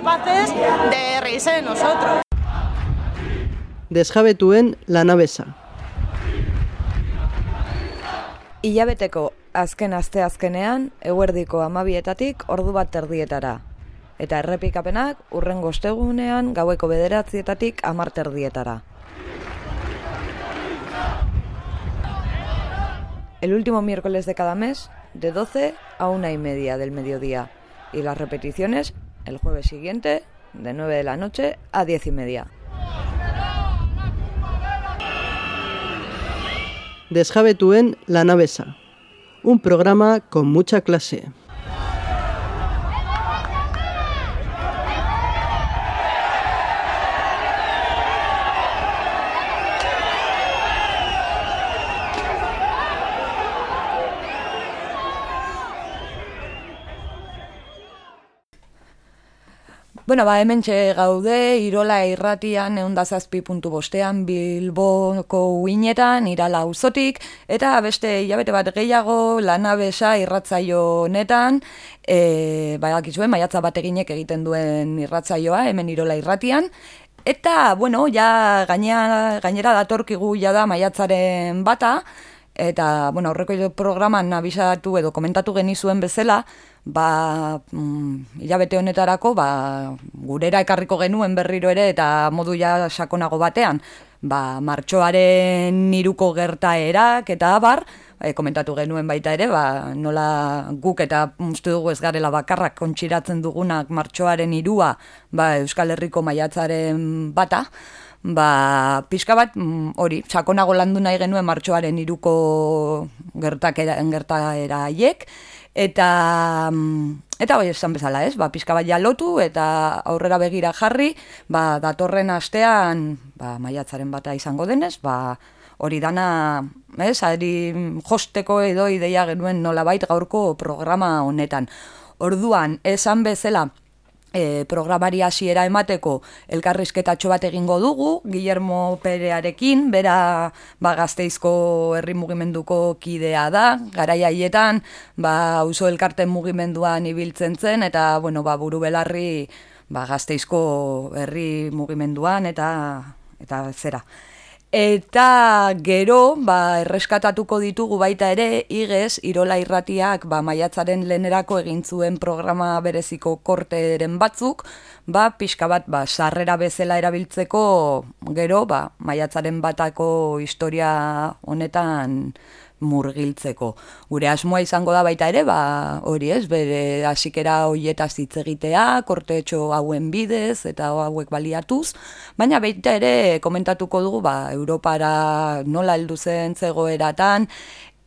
capaces de reírse de nosotros. Desjabetuen lanabesa. Ilabeteko azken aste azkenean, eguerdiko amabietatik ordu bat terdietara. Eta errepikapenak urren gostegunean gaueko bederatzietatik amar terdietara. El último miércoles de cada mes, de 12 a una y media del mediodía. Y las repeticiones el jueves siguiente, de 9 de la noche a 10 y media. Desjabetuen lanabesa. Un programa con mucha clase. Bueno, ba, hemen gaude, Irola irratian, egun zazpi puntu bostean, Bilboko uinetan, Irala uzotik, eta beste hilabete bat gehiago, lanabesa irratzaio netan, e, ba, maiatza bat eginek egiten duen irratzaioa, hemen Irola irratian, eta, bueno, ja, gainera, gainera datorkigu ja da maiatzaren bata, eta, bueno, aurreko programan abisatu edo komentatu genizuen bezala, ba, mm, hilabete honetarako, ba, gurera ekarriko genuen berriro ere eta modu ja sakonago batean, ba, martxoaren niruko gertaerak eta abar, e, komentatu genuen baita ere, ba, nola guk eta uste dugu ez garela bakarrak kontsiratzen dugunak martxoaren irua ba, Euskal Herriko maiatzaren bata, ba, pixka bat, mm, hori, sakonago landu nahi genuen martxoaren iruko gertakera, gertaera haiek, eta mm, eta bai esan bezala, ez? Ba, pizka bat lotu eta aurrera begira jarri, ba, datorren astean, ba, maiatzaren bata izango denez, ba, hori dana, ez? Ari josteko edo ideia genuen nolabait gaurko programa honetan. Orduan, esan bezala, e, programari hasiera emateko elkarrizketatxo bat egingo dugu, Guillermo Perearekin, bera ba, gazteizko herri mugimenduko kidea da, garaia haietan, ba, uso elkarten mugimenduan ibiltzen zen, eta bueno, ba, buru belarri ba, gazteizko herri mugimenduan, eta, eta zera. Eta gero, ba, erreskatatuko ditugu baita ere, igez, Irola Irratiak, ba, maiatzaren lehenerako egin zuen programa bereziko korteren batzuk, ba, pixka bat, ba, sarrera bezala erabiltzeko, gero, ba, maiatzaren batako historia honetan murgiltzeko. Gure asmoa izango da baita ere, ba, hori ez, bere hasikera hoietaz hitz egitea, kortetxo hauen bidez eta hauek baliatuz, baina baita ere komentatuko dugu ba, Europara nola heldu zen zegoeratan,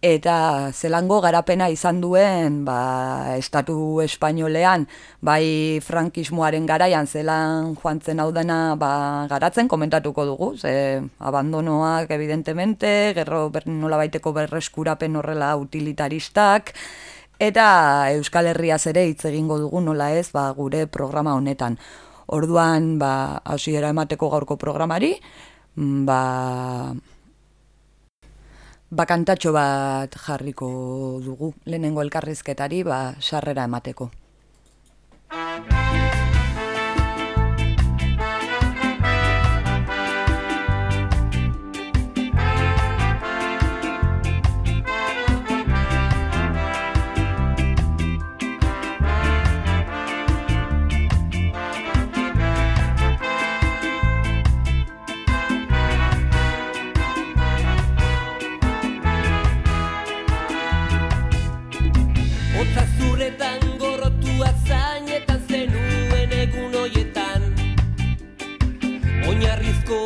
eta zelango garapena izan duen ba, estatu espainolean, bai frankismoaren garaian zelan joan zen hau dena ba, garatzen, komentatuko dugu, ze abandonoak evidentemente, gerro ber, nola baiteko berreskurapen horrela utilitaristak, eta Euskal Herria zere hitz egingo dugu nola ez ba, gure programa honetan. Orduan, ba, hasiera emateko gaurko programari, ba, bakantatxo bat jarriko dugu lehenengo elkarrizketari ba sarrera emateko. oinarrizko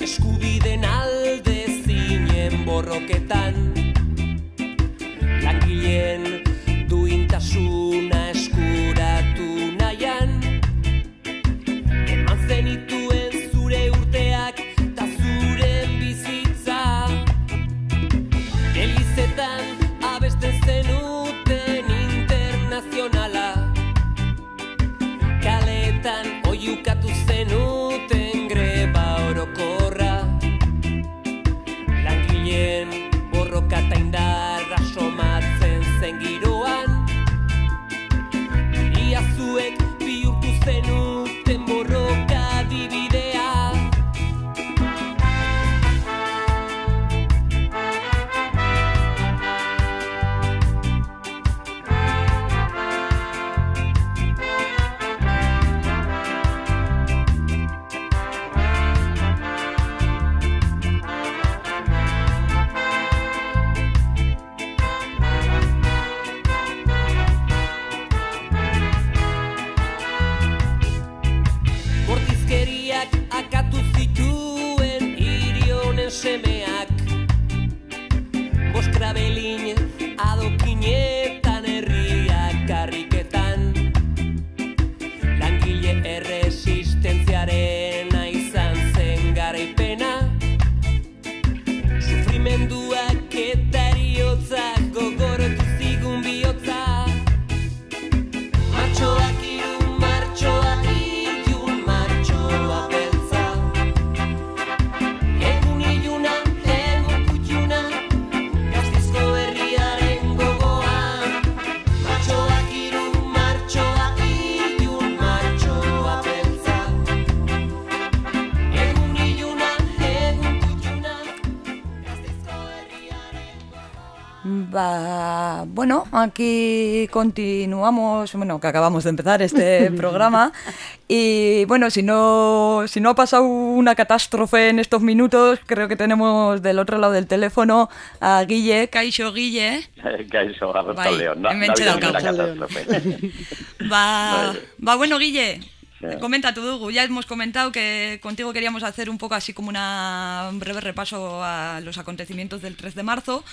eskubiden alde zinen borroketan. Langileen duintasuna aquí continuamos, bueno, que acabamos de empezar este programa. Y bueno, si no, si no ha pasado una catástrofe en estos minutos, creo que tenemos del otro lado del teléfono a Guille, Caixo Guille. Caixo, León, no, no catástrofe. Va, va, bueno, Guille, Comenta tú, Hugo. Ya hemos comentado que contigo queríamos hacer un poco así como una, un breve repaso a los acontecimientos del 3 de marzo.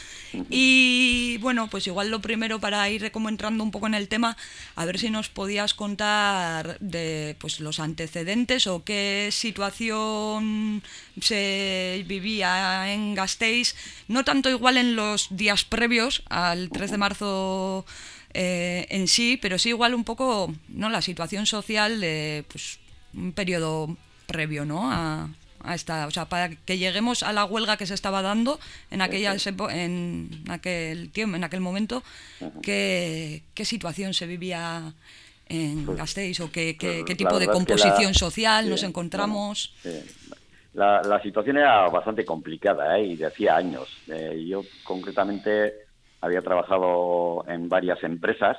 Y bueno, pues igual lo primero para ir como entrando un poco en el tema, a ver si nos podías contar de pues los antecedentes o qué situación se vivía en Gasteiz, no tanto igual en los días previos al 3 de marzo eh, en sí, pero sí igual un poco no la situación social de pues, un periodo previo ¿no? a, esta, o sea, para que lleguemos a la huelga que se estaba dando en aquella en aquel tiempo, en aquel momento, qué, qué situación se vivía en pues, Gasteiz o qué, qué, pues, tipo de composición social nos encontramos. La, la, situación era bastante complicada ¿eh? y de hacía años. Eh, yo concretamente había trabajado en varias empresas,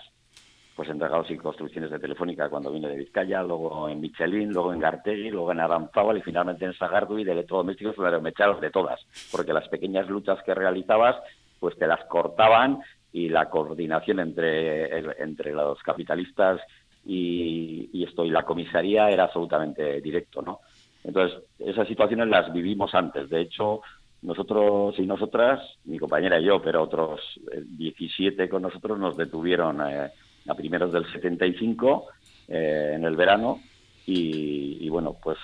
pues en entregados y construcciones de Telefónica cuando vine de Vizcaya, luego en Michelin, luego en Gartegui, luego en Aranzábal y finalmente en Sagardui de electrodomésticos, pero me echaron de todas, porque las pequeñas luchas que realizabas, pues te las cortaban y la coordinación entre, entre los capitalistas y, y esto y la comisaría era absolutamente directo, ¿no? Entonces, esas situaciones las vivimos antes. De hecho, nosotros y nosotras, mi compañera y yo, pero otros 17 eh, con nosotros nos detuvieron eh, a primeros del 75 eh, en el verano y, bueno, pues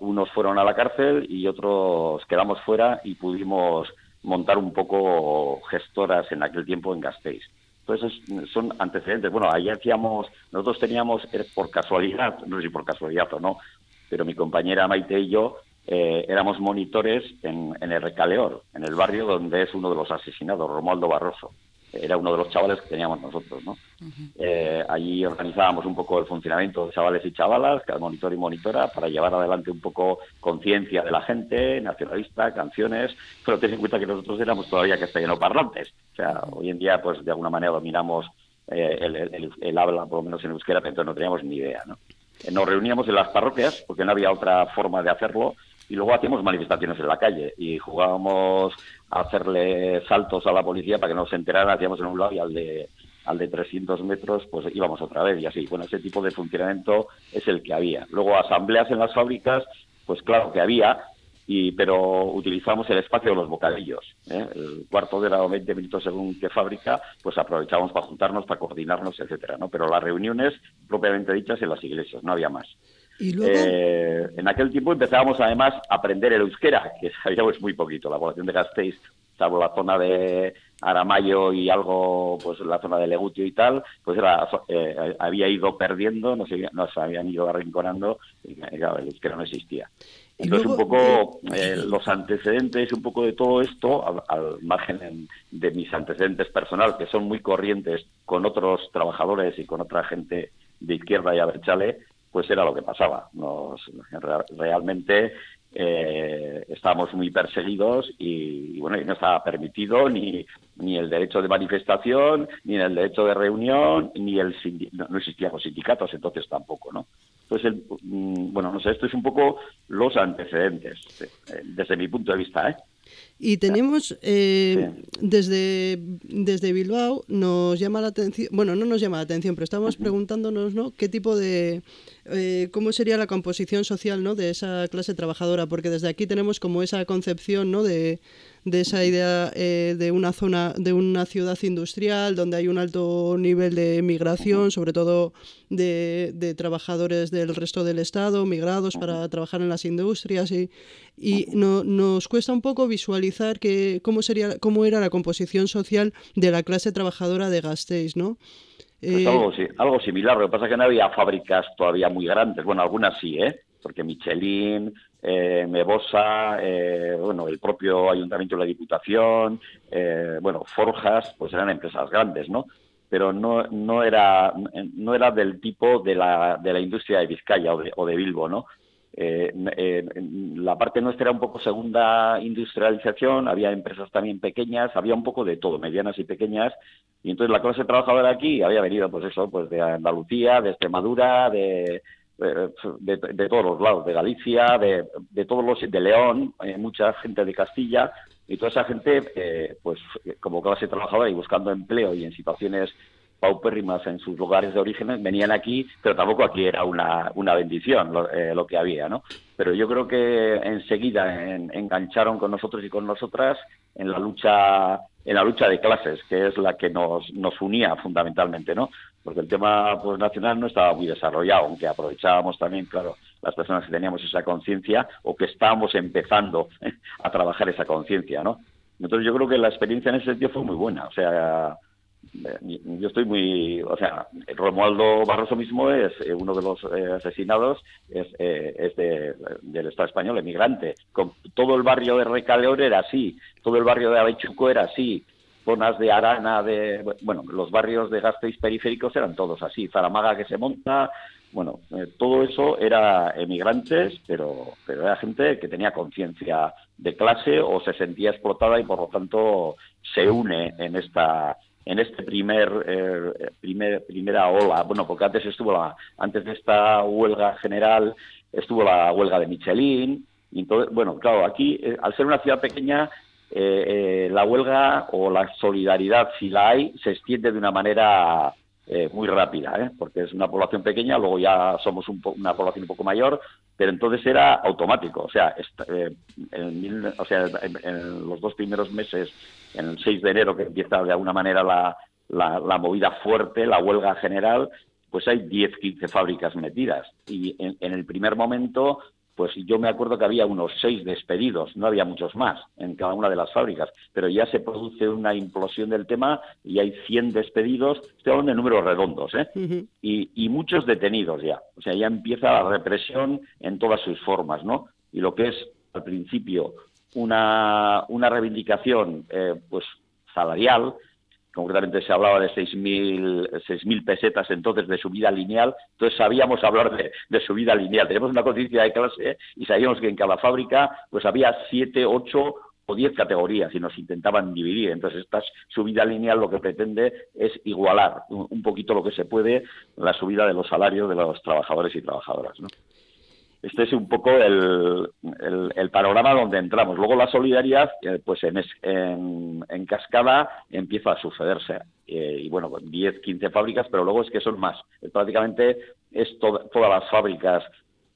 unos fueron a la cárcel y otros quedamos fuera y pudimos montar un poco gestoras en aquel tiempo en Gasteiz. Entonces son antecedentes. Bueno, ahí hacíamos, nosotros teníamos por casualidad, no sé si por casualidad o no, pero mi compañera Maite y yo eh, éramos monitores en, en, el Recaleor, en el barrio donde es uno de los asesinados, Romualdo Barroso. Era uno de los chavales que teníamos nosotros, ¿no? Eh, allí organizábamos un poco el funcionamiento de chavales y chavalas, monitor y monitora, para llevar adelante un poco conciencia de la gente, nacionalista, canciones, pero ten en cuenta que nosotros éramos todavía castellano-parlantes. O sea, hoy en día, pues de alguna manera dominamos eh, el, el, habla, por lo menos en euskera, pero entonces no teníamos ni idea, ¿no? Nos reuníamos en las parroquias, porque no había otra forma de hacerlo, y luego hacíamos manifestaciones en la calle y jugábamos a hacerle saltos a la policía para que no se enterara, hacíamos en un lado y al de al de 300 metros, pues íbamos otra vez y así. Bueno, ese tipo de funcionamiento es el que había. Luego, asambleas en las fábricas, pues claro que había, y, pero utilizamos el espacio de los bocadillos. ¿eh? El cuarto de hora o 20 minutos según qué fábrica, pues aprovechábamos para juntarnos, para coordinarnos, etcétera, ¿no? Pero las reuniones propiamente dichas en las iglesias, no había más. Eh, en aquel tiempo empezábamos además a aprender el euskera, que sabíamos muy poquito. La población de Gasteiz, salvo la zona de Aramayo y algo, pues la zona de Legutio y tal, pues era, eh, había ido perdiendo, nos, nos habían ido arrinconando y claro, el euskera no existía. Entonces, un poco eh, los antecedentes, un poco de todo esto, al, margen de mis antecedentes personales, que son muy corrientes con otros trabajadores y con otra gente de izquierda y aberchale, pues era lo que pasaba. Nos, realmente eh, estábamos muy perseguidos y, bueno, y no estaba permitido ni, ni el derecho de manifestación, ni el derecho de reunión, ni el no, existían los sindicatos entonces tampoco, ¿no? Entonces, mm, bueno, no sé, esto es un poco los antecedentes, eh, desde mi punto de vista, ¿eh? Y tenemos, eh, desde, desde Bilbao, nos llama la atención, bueno, no nos llama la atención, pero estamos preguntándonos, ¿no? ¿Qué tipo de, eh, cómo sería la composición social, ¿no? De esa clase trabajadora, porque desde aquí tenemos como esa concepción, ¿no? De, de esa idea eh, de una zona, de una ciudad industrial donde hay un alto nivel de migración, sobre todo de, de trabajadores del resto del Estado, migrados para trabajar en las industrias y, y no, nos cuesta un poco visualizar que, cómo, sería, cómo era la composición social de la clase trabajadora de Gasteiz, ¿no? Pues algo, algo, similar, lo que pasa es que no había fábricas todavía muy grandes, bueno, algunas sí, ¿eh? porque Michelin, eh, Mebosa, eh, bueno, el propio Ayuntamiento de la Diputación, eh, bueno, Forjas, pues eran empresas grandes, ¿no? Pero no, no, era, no era del tipo de la, de la industria de Vizcaya o de, o de Bilbo, ¿no? Eh, eh, la parte nuestra era un poco segunda industrialización, había empresas también pequeñas, había un poco de todo, medianas y pequeñas, y entonces la clase trabajadora aquí había venido, pues eso, pues de Andalucía, de Extremadura, de, de, todos los lados, de Galicia, de, de todos los, de León, eh, mucha gente de Castilla, y toda esa gente, pues como clase trabajadora y buscando empleo y en situaciones paupérrimas en sus lugares de origen venían aquí, pero tampoco aquí era una, una bendición lo, eh, que había, ¿no? Pero yo creo que enseguida engancharon con nosotros y con nosotras en la lucha en la lucha de clases, que es la que nos, nos unía fundamentalmente, ¿no? Porque el tema pues, nacional no estaba muy desarrollado, aunque aprovechábamos también, claro, las personas que teníamos esa conciencia o que estábamos empezando a trabajar esa conciencia, ¿no? Entonces yo creo que la experiencia en ese sentido fue muy buena, o sea, yo estoy muy, o sea, Romualdo Barroso mismo es eh, uno de los eh, asesinados, es, eh, es de, del Estado español, emigrante. Con, todo el barrio de Recaleor era así, todo el barrio de Avechuco era así, zonas de Arana, de, bueno, los barrios de Gasteiz periféricos eran todos así, Zaramaga que se monta, bueno, todo eso era emigrantes, pero, pero era gente que tenía conciencia de clase o se sentía explotada y por lo tanto se une en esta en este primer, eh, primer primera ola, bueno, porque antes estuvo la, antes de esta huelga general estuvo la huelga de Michelin, y entonces, bueno, claro, aquí eh, al ser una ciudad pequeña eh, la huelga o la solidaridad, si la hay, se extiende de una manera muy rápida, porque es una población pequeña, luego ya somos una población un poco mayor, pero entonces era automático, o sea, sea, en los dos primeros meses en el 6 de enero, que empieza de alguna manera la, la, movida fuerte, la huelga general, pues hay 10, 15 fábricas metidas. Y en, el primer momento, pues yo me acuerdo que había unos 6 despedidos, no había muchos más en cada una de las fábricas, pero ya se produce una implosión del tema y hay 100 despedidos, estoy hablando de números redondos, ¿eh? y, y muchos detenidos ya. O sea, ya empieza la represión en todas sus formas, ¿no? Y lo que es al principio una, una reivindicación eh, pues salarial, concretamente se hablaba de 6.000 pesetas entonces de subida lineal, entonces sabíamos hablar de, subida lineal, tenemos una conciencia de clase y sabíamos que en cada fábrica pues había 7, 8 o 10 categorías y nos intentaban dividir. Entonces, esta subida lineal lo que pretende es igualar un poquito lo que se puede la subida de los salarios de los trabajadores y trabajadoras. Este es un poco el, el, panorama donde entramos. Luego la solidaridad, eh, pues en, en, cascada empieza a sucederse. Eh, y bueno, 10, 15 fábricas, pero luego es que son más. prácticamente es todas las fábricas.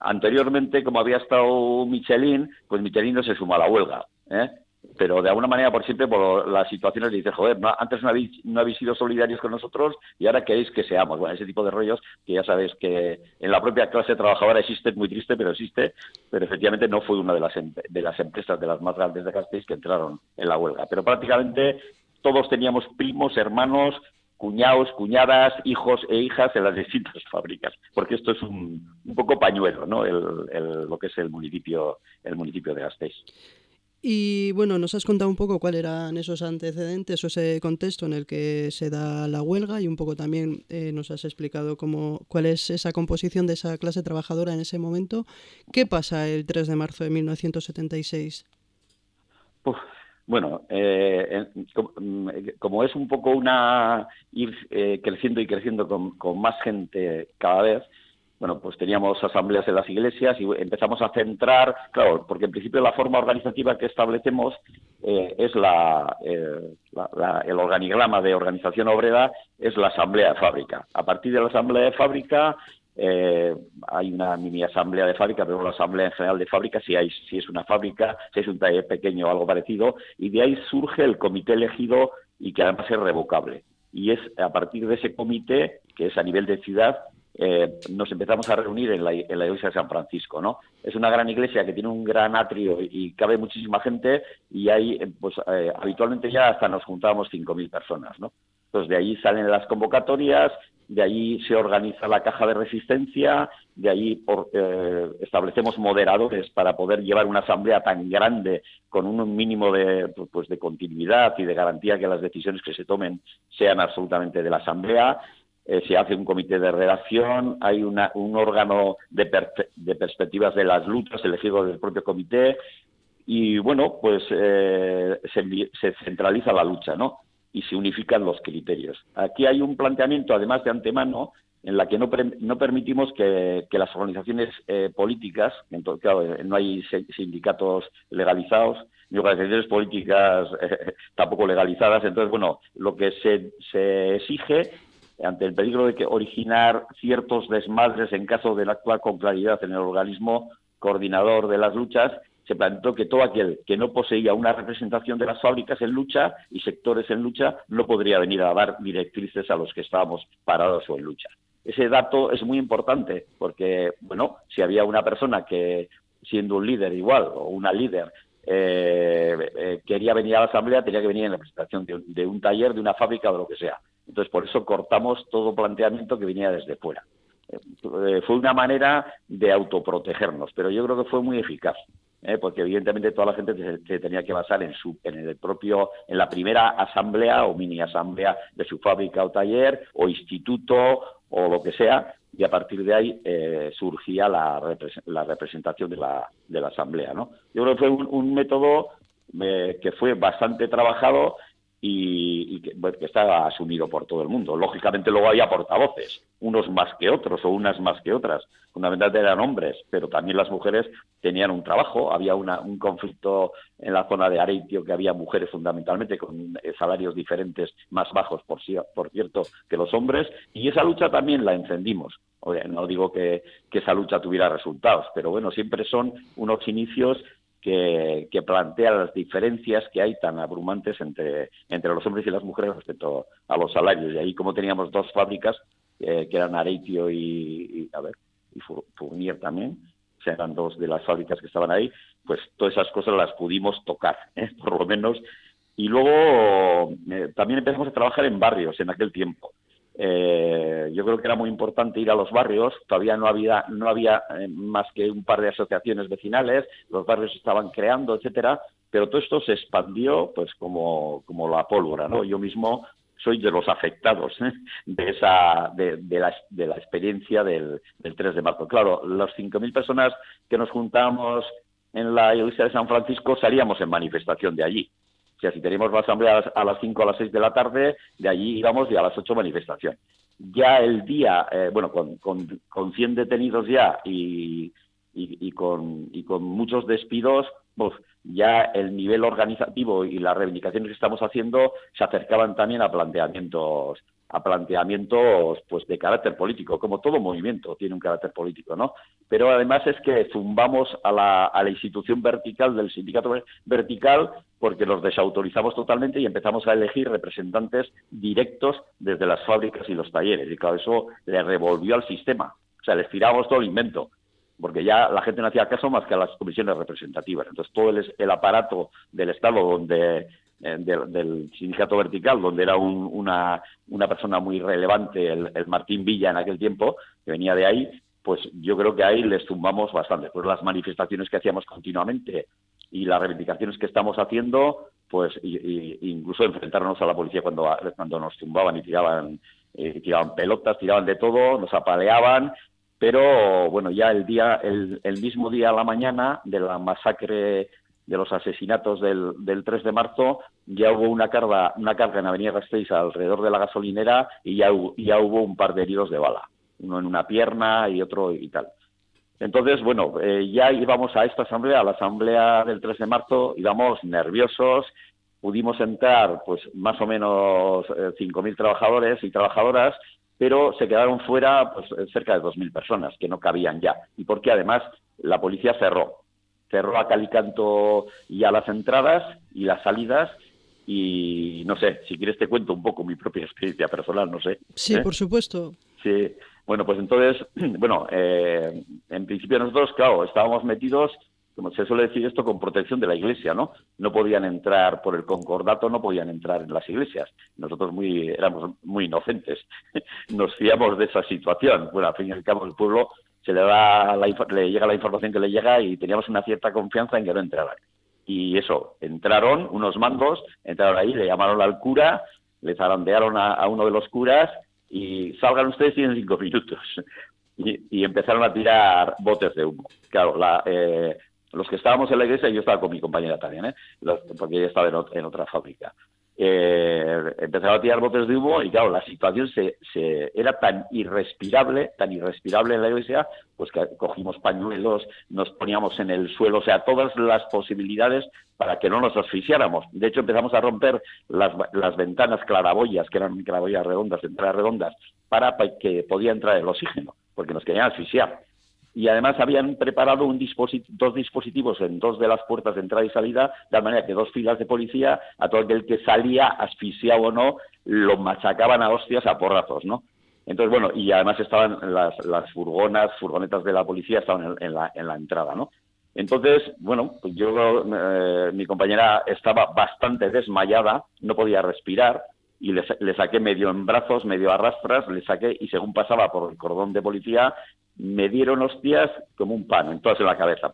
Anteriormente, como había estado Michelin, pues Michelin no se suma a la huelga. ¿eh? Pero de alguna manera por siempre por las situaciones dices, joder, antes no habéis, no habéis sido solidarios con nosotros y ahora queréis que seamos. Bueno, ese tipo de rollos que ya sabéis que en la propia clase trabajadora existe, es muy triste, pero existe, pero efectivamente no fue una de las, de las empresas de las más grandes de Gasteiz que entraron en la huelga. Pero prácticamente todos teníamos primos, hermanos, cuñados, cuñadas, hijos e hijas en las distintas fábricas, porque esto es un, un poco pañuelo, ¿no? El, lo que es el municipio, el municipio de Gasteiz. Y bueno, nos has contado un poco cuáles eran esos antecedentes o ese contexto en el que se da la huelga y un poco también eh, nos has explicado cómo, cuál es esa composición de esa clase trabajadora en ese momento. ¿Qué pasa el 3 de marzo de 1976? bueno, eh, mm, como, es un poco una ir eh, creciendo y creciendo con más gente cada vez, bueno, pues teníamos asambleas en las iglesias y empezamos a centrar, claro, porque en principio la forma organizativa que establecemos eh, es eh, la, el organigrama de organización obrera, es la asamblea de fábrica. A partir de la asamblea de fábrica eh, hay una mini asamblea de fábrica, pero la asamblea en general de fábrica, si, hay, si es una fábrica, si es un taller pequeño o algo parecido, y de ahí surge el comité elegido y que además es revocable. Y es a partir de ese comité, que es a nivel de ciudad, eh, nos empezamos a reunir en la, iglesia de San Francisco, ¿no? Es una gran iglesia que tiene un gran atrio y, cabe muchísima gente y ahí, eh, pues eh, habitualmente ya hasta nos juntábamos 5.000 personas, ¿no? Entonces de ahí salen las convocatorias, de ahí se organiza la caja de resistencia, de ahí establecemos moderadores para poder llevar una asamblea tan grande con un mínimo de, pues, de continuidad y de garantía que las decisiones que se tomen sean absolutamente de la asamblea eh, se hace un comité de redacción, hay una, un órgano de, de, perspectivas de las luchas elegido del propio comité y bueno, pues eh, se, se, centraliza la lucha, ¿no? Y se unifican los criterios. Aquí hay un planteamiento, además de antemano, en la que no, no permitimos que, las organizaciones eh, políticas, claro, no hay sindicatos legalizados, ni organizaciones políticas tampoco legalizadas. Entonces, bueno, lo que se, se exige ante el peligro de que originar ciertos desmadres en caso de no actuar con claridad en el organismo coordinador de las luchas, se planteó que todo aquel que no poseía una representación de las fábricas en lucha y sectores en lucha no podría venir a dar directrices a los que estábamos parados o en lucha. Ese dato es muy importante porque, bueno, si había una persona que, siendo un líder igual o una líder, eh, eh, quería venir a la asamblea, tenía que venir en representación de de un taller, de una fábrica o de lo que sea. Entonces, por eso cortamos todo planteamiento que venía desde fuera. Eh, fue una manera de autoprotegernos, pero yo creo que fue muy eficaz, porque evidentemente toda la gente se, tenía que basar en su, en el propio, en la primera asamblea o mini asamblea de su fábrica o taller o instituto o lo que sea, y a partir de ahí eh, surgía la, representación de la, de la asamblea, ¿no? Yo creo que fue un, método que fue bastante trabajado y, que, está asumido por todo el mundo. Lógicamente luego había portavoces, unos más que otros o unas más que otras. Fundamentalmente eran hombres, pero también las mujeres tenían un trabajo. Había un conflicto en la zona de Areitio que había mujeres fundamentalmente con eh, salarios diferentes, más bajos, por, por cierto, que los hombres. Y esa lucha también la encendimos. No digo que, que esa lucha tuviera resultados, pero bueno, siempre son unos inicios que, plantea las diferencias que hay tan abrumantes entre, entre los hombres y las mujeres respecto a los salarios. Y ahí como teníamos dos fábricas, eh, que eran Areitio y, a ver, y Fournier también, o eran dos de las fábricas que estaban ahí, pues todas esas cosas las pudimos tocar, ¿eh? por lo menos. Y luego eh, también empezamos a trabajar en barrios en aquel tiempo. Eh, yo creo que era muy importante ir a los barrios, todavía no había, no había eh, más que un par de asociaciones vecinales, los barrios estaban creando, etcétera, pero todo esto se expandió pues como, como la pólvora, ¿no? Yo mismo soy de los afectados ¿eh? de esa de, la, de la experiencia del, del 3 de marzo. Claro, las 5.000 personas que nos juntamos en la iglesia de San Francisco salíamos en manifestación de allí. O sea, si teníamos la asamblea a las 5 o a las 6 de la tarde, de allí íbamos y a las 8 manifestación. Ya el día, eh, bueno, con, con, con, 100 detenidos ya y, y, con, y con muchos despidos, pues ya el nivel organizativo y las reivindicaciones que estamos haciendo se acercaban también a planteamientos a planteamientos pues de carácter político, como todo movimiento tiene un carácter político, ¿no? Pero además es que zumbamos a la, a la institución vertical del sindicato vertical porque los desautorizamos totalmente y empezamos a elegir representantes directos desde las fábricas y los talleres. Y claro, eso le revolvió al sistema. O sea, les tiramos todo el invento porque ya la gente no hacía caso más que a las comisiones representativas. Entonces, todo el, el aparato del Estado donde eh, del, sindicato vertical, donde era una, una, persona muy relevante, el, Martín Villa en aquel tiempo, que venía de ahí, pues yo creo que ahí les tumbamos bastante. Pues las manifestaciones que hacíamos continuamente y las reivindicaciones que estamos haciendo, pues incluso enfrentarnos a la policía cuando, cuando nos tumbaban y tiraban, eh, tiraban pelotas, tiraban de todo, nos apaleaban, pero bueno, ya el día, el, el mismo día a la mañana de la masacre de los asesinatos del, del 3 de marzo, ya hubo una carga, una carga en Avenida Gasteiz alrededor de la gasolinera y ya hubo, ya hubo un par de heridos de bala, uno en una pierna y otro y tal. Entonces, bueno, eh, ya íbamos a esta asamblea, a la asamblea del 3 de marzo, íbamos nerviosos, pudimos entrar pues más o menos 5.000 eh, trabajadores y trabajadoras, pero se quedaron fuera pues cerca de 2.000 personas que no cabían ya. Y porque además la policía cerró cerró a Calicanto y a las entradas y las salidas y no sé, si quieres te cuento un poco mi propia experiencia personal, no sé. Sí, ¿eh? por supuesto. Sí, bueno, pues entonces, bueno, eh, en principio nosotros, claro, estábamos metidos, como se suele decir esto, con protección de la iglesia, ¿no? No podían entrar por el concordato, no podían entrar en las iglesias. Nosotros muy éramos muy inocentes, nos fiamos de esa situación. Bueno, al fin y al cabo el pueblo se le, da le llega la información que le llega y teníamos una cierta confianza en que no entraran. Y eso, entraron unos mandos, entraron ahí, le llamaron al cura, le zarandearon a, uno de los curas y salgan ustedes tienen cinco minutos. Y, empezaron a tirar botes de humo. Claro, la, eh, los que estábamos en la iglesia, yo estaba con mi compañera también, ¿eh? porque ella estaba en, otra fábrica. Eh, empezaron a tirar botes de humo y claro, la situación se, se, era tan irrespirable, tan irrespirable en la iglesia, pues que cogimos pañuelos, nos poníamos en el suelo, o sea, todas las posibilidades para que no nos asfixiáramos. De hecho, empezamos a romper las, ventanas claraboyas, que eran claraboyas redondas, entradas redondas, para que podía entrar el oxígeno, porque nos querían asfixiar y además habían preparado dos dispositivos en dos de las puertas de entrada y salida, de tal manera que dos filas de policía, a todo aquel que salía, asfixiado o no, lo machacaban a hostias a porrazos, ¿no? Entonces, bueno, y además estaban las, furgonas, furgonetas de la policía estaban en, la, en la entrada, ¿no? Entonces, bueno, pues yo, eh, mi compañera estaba bastante desmayada, no podía respirar, y le, saqué medio en brazos, medio a rastras, le saqué y según pasaba por el cordón de policía, me dieron hostias como un pan, entonces en la cabeza,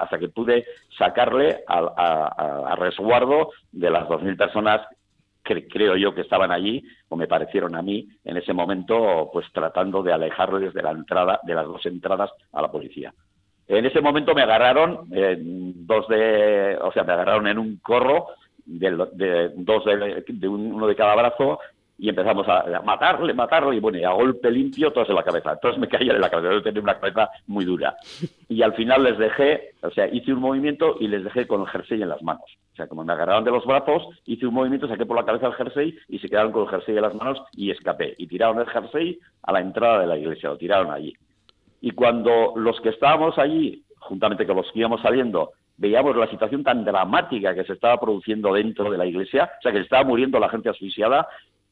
hasta que pude sacarle a, resguardo de las 2.000 personas que creo yo que estaban allí, o me parecieron a mí, en ese momento, pues tratando de alejarles de la entrada, de las dos entradas a la policía. En ese momento me agarraron, dos de, o sea, me agarraron en un corro, de, dos de, uno de cada brazo, y empezamos a, matarle, matarle, y bueno, a golpe limpio todos en la cabeza. Entonces me caía de la cabeza, yo tenía una cabeza muy dura. Y al final les dejé, o sea, hice un movimiento y les dejé con el jersey en las manos. O sea, como me agarraron de los brazos, hice un movimiento, saqué por la cabeza el jersey y se quedaron con el jersey en las manos y escapé. Y tiraron el jersey a la entrada de la iglesia, lo tiraron allí. Y cuando los que estábamos allí, juntamente con los que íbamos saliendo, veíamos la situación tan dramática que se estaba produciendo dentro de la iglesia, o sea, que estaba muriendo la gente asfixiada,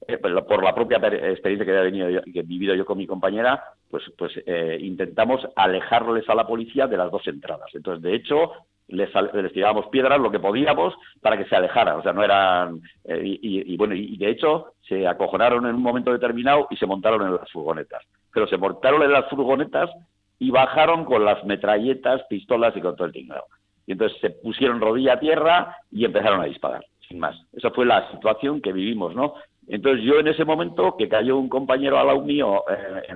eh, por la propia experiencia que había venido que he vivido yo con mi compañera, pues, pues eh, intentamos alejarles a la policía de las dos entradas. Entonces, de hecho, les, les tirábamos piedras lo que podíamos para que se alejaran. O sea, no eran. Eh, y, bueno, y, de hecho, se acojonaron en un momento determinado y se montaron en las furgonetas. Pero se montaron en las furgonetas y bajaron con las metralletas, pistolas y con todo el tinglado. Y entonces se pusieron rodilla a tierra y empezaron a disparar, sin más. Esa fue la situación que vivimos, ¿no? Entonces yo en ese momento, que cayó un compañero al lado mío eh,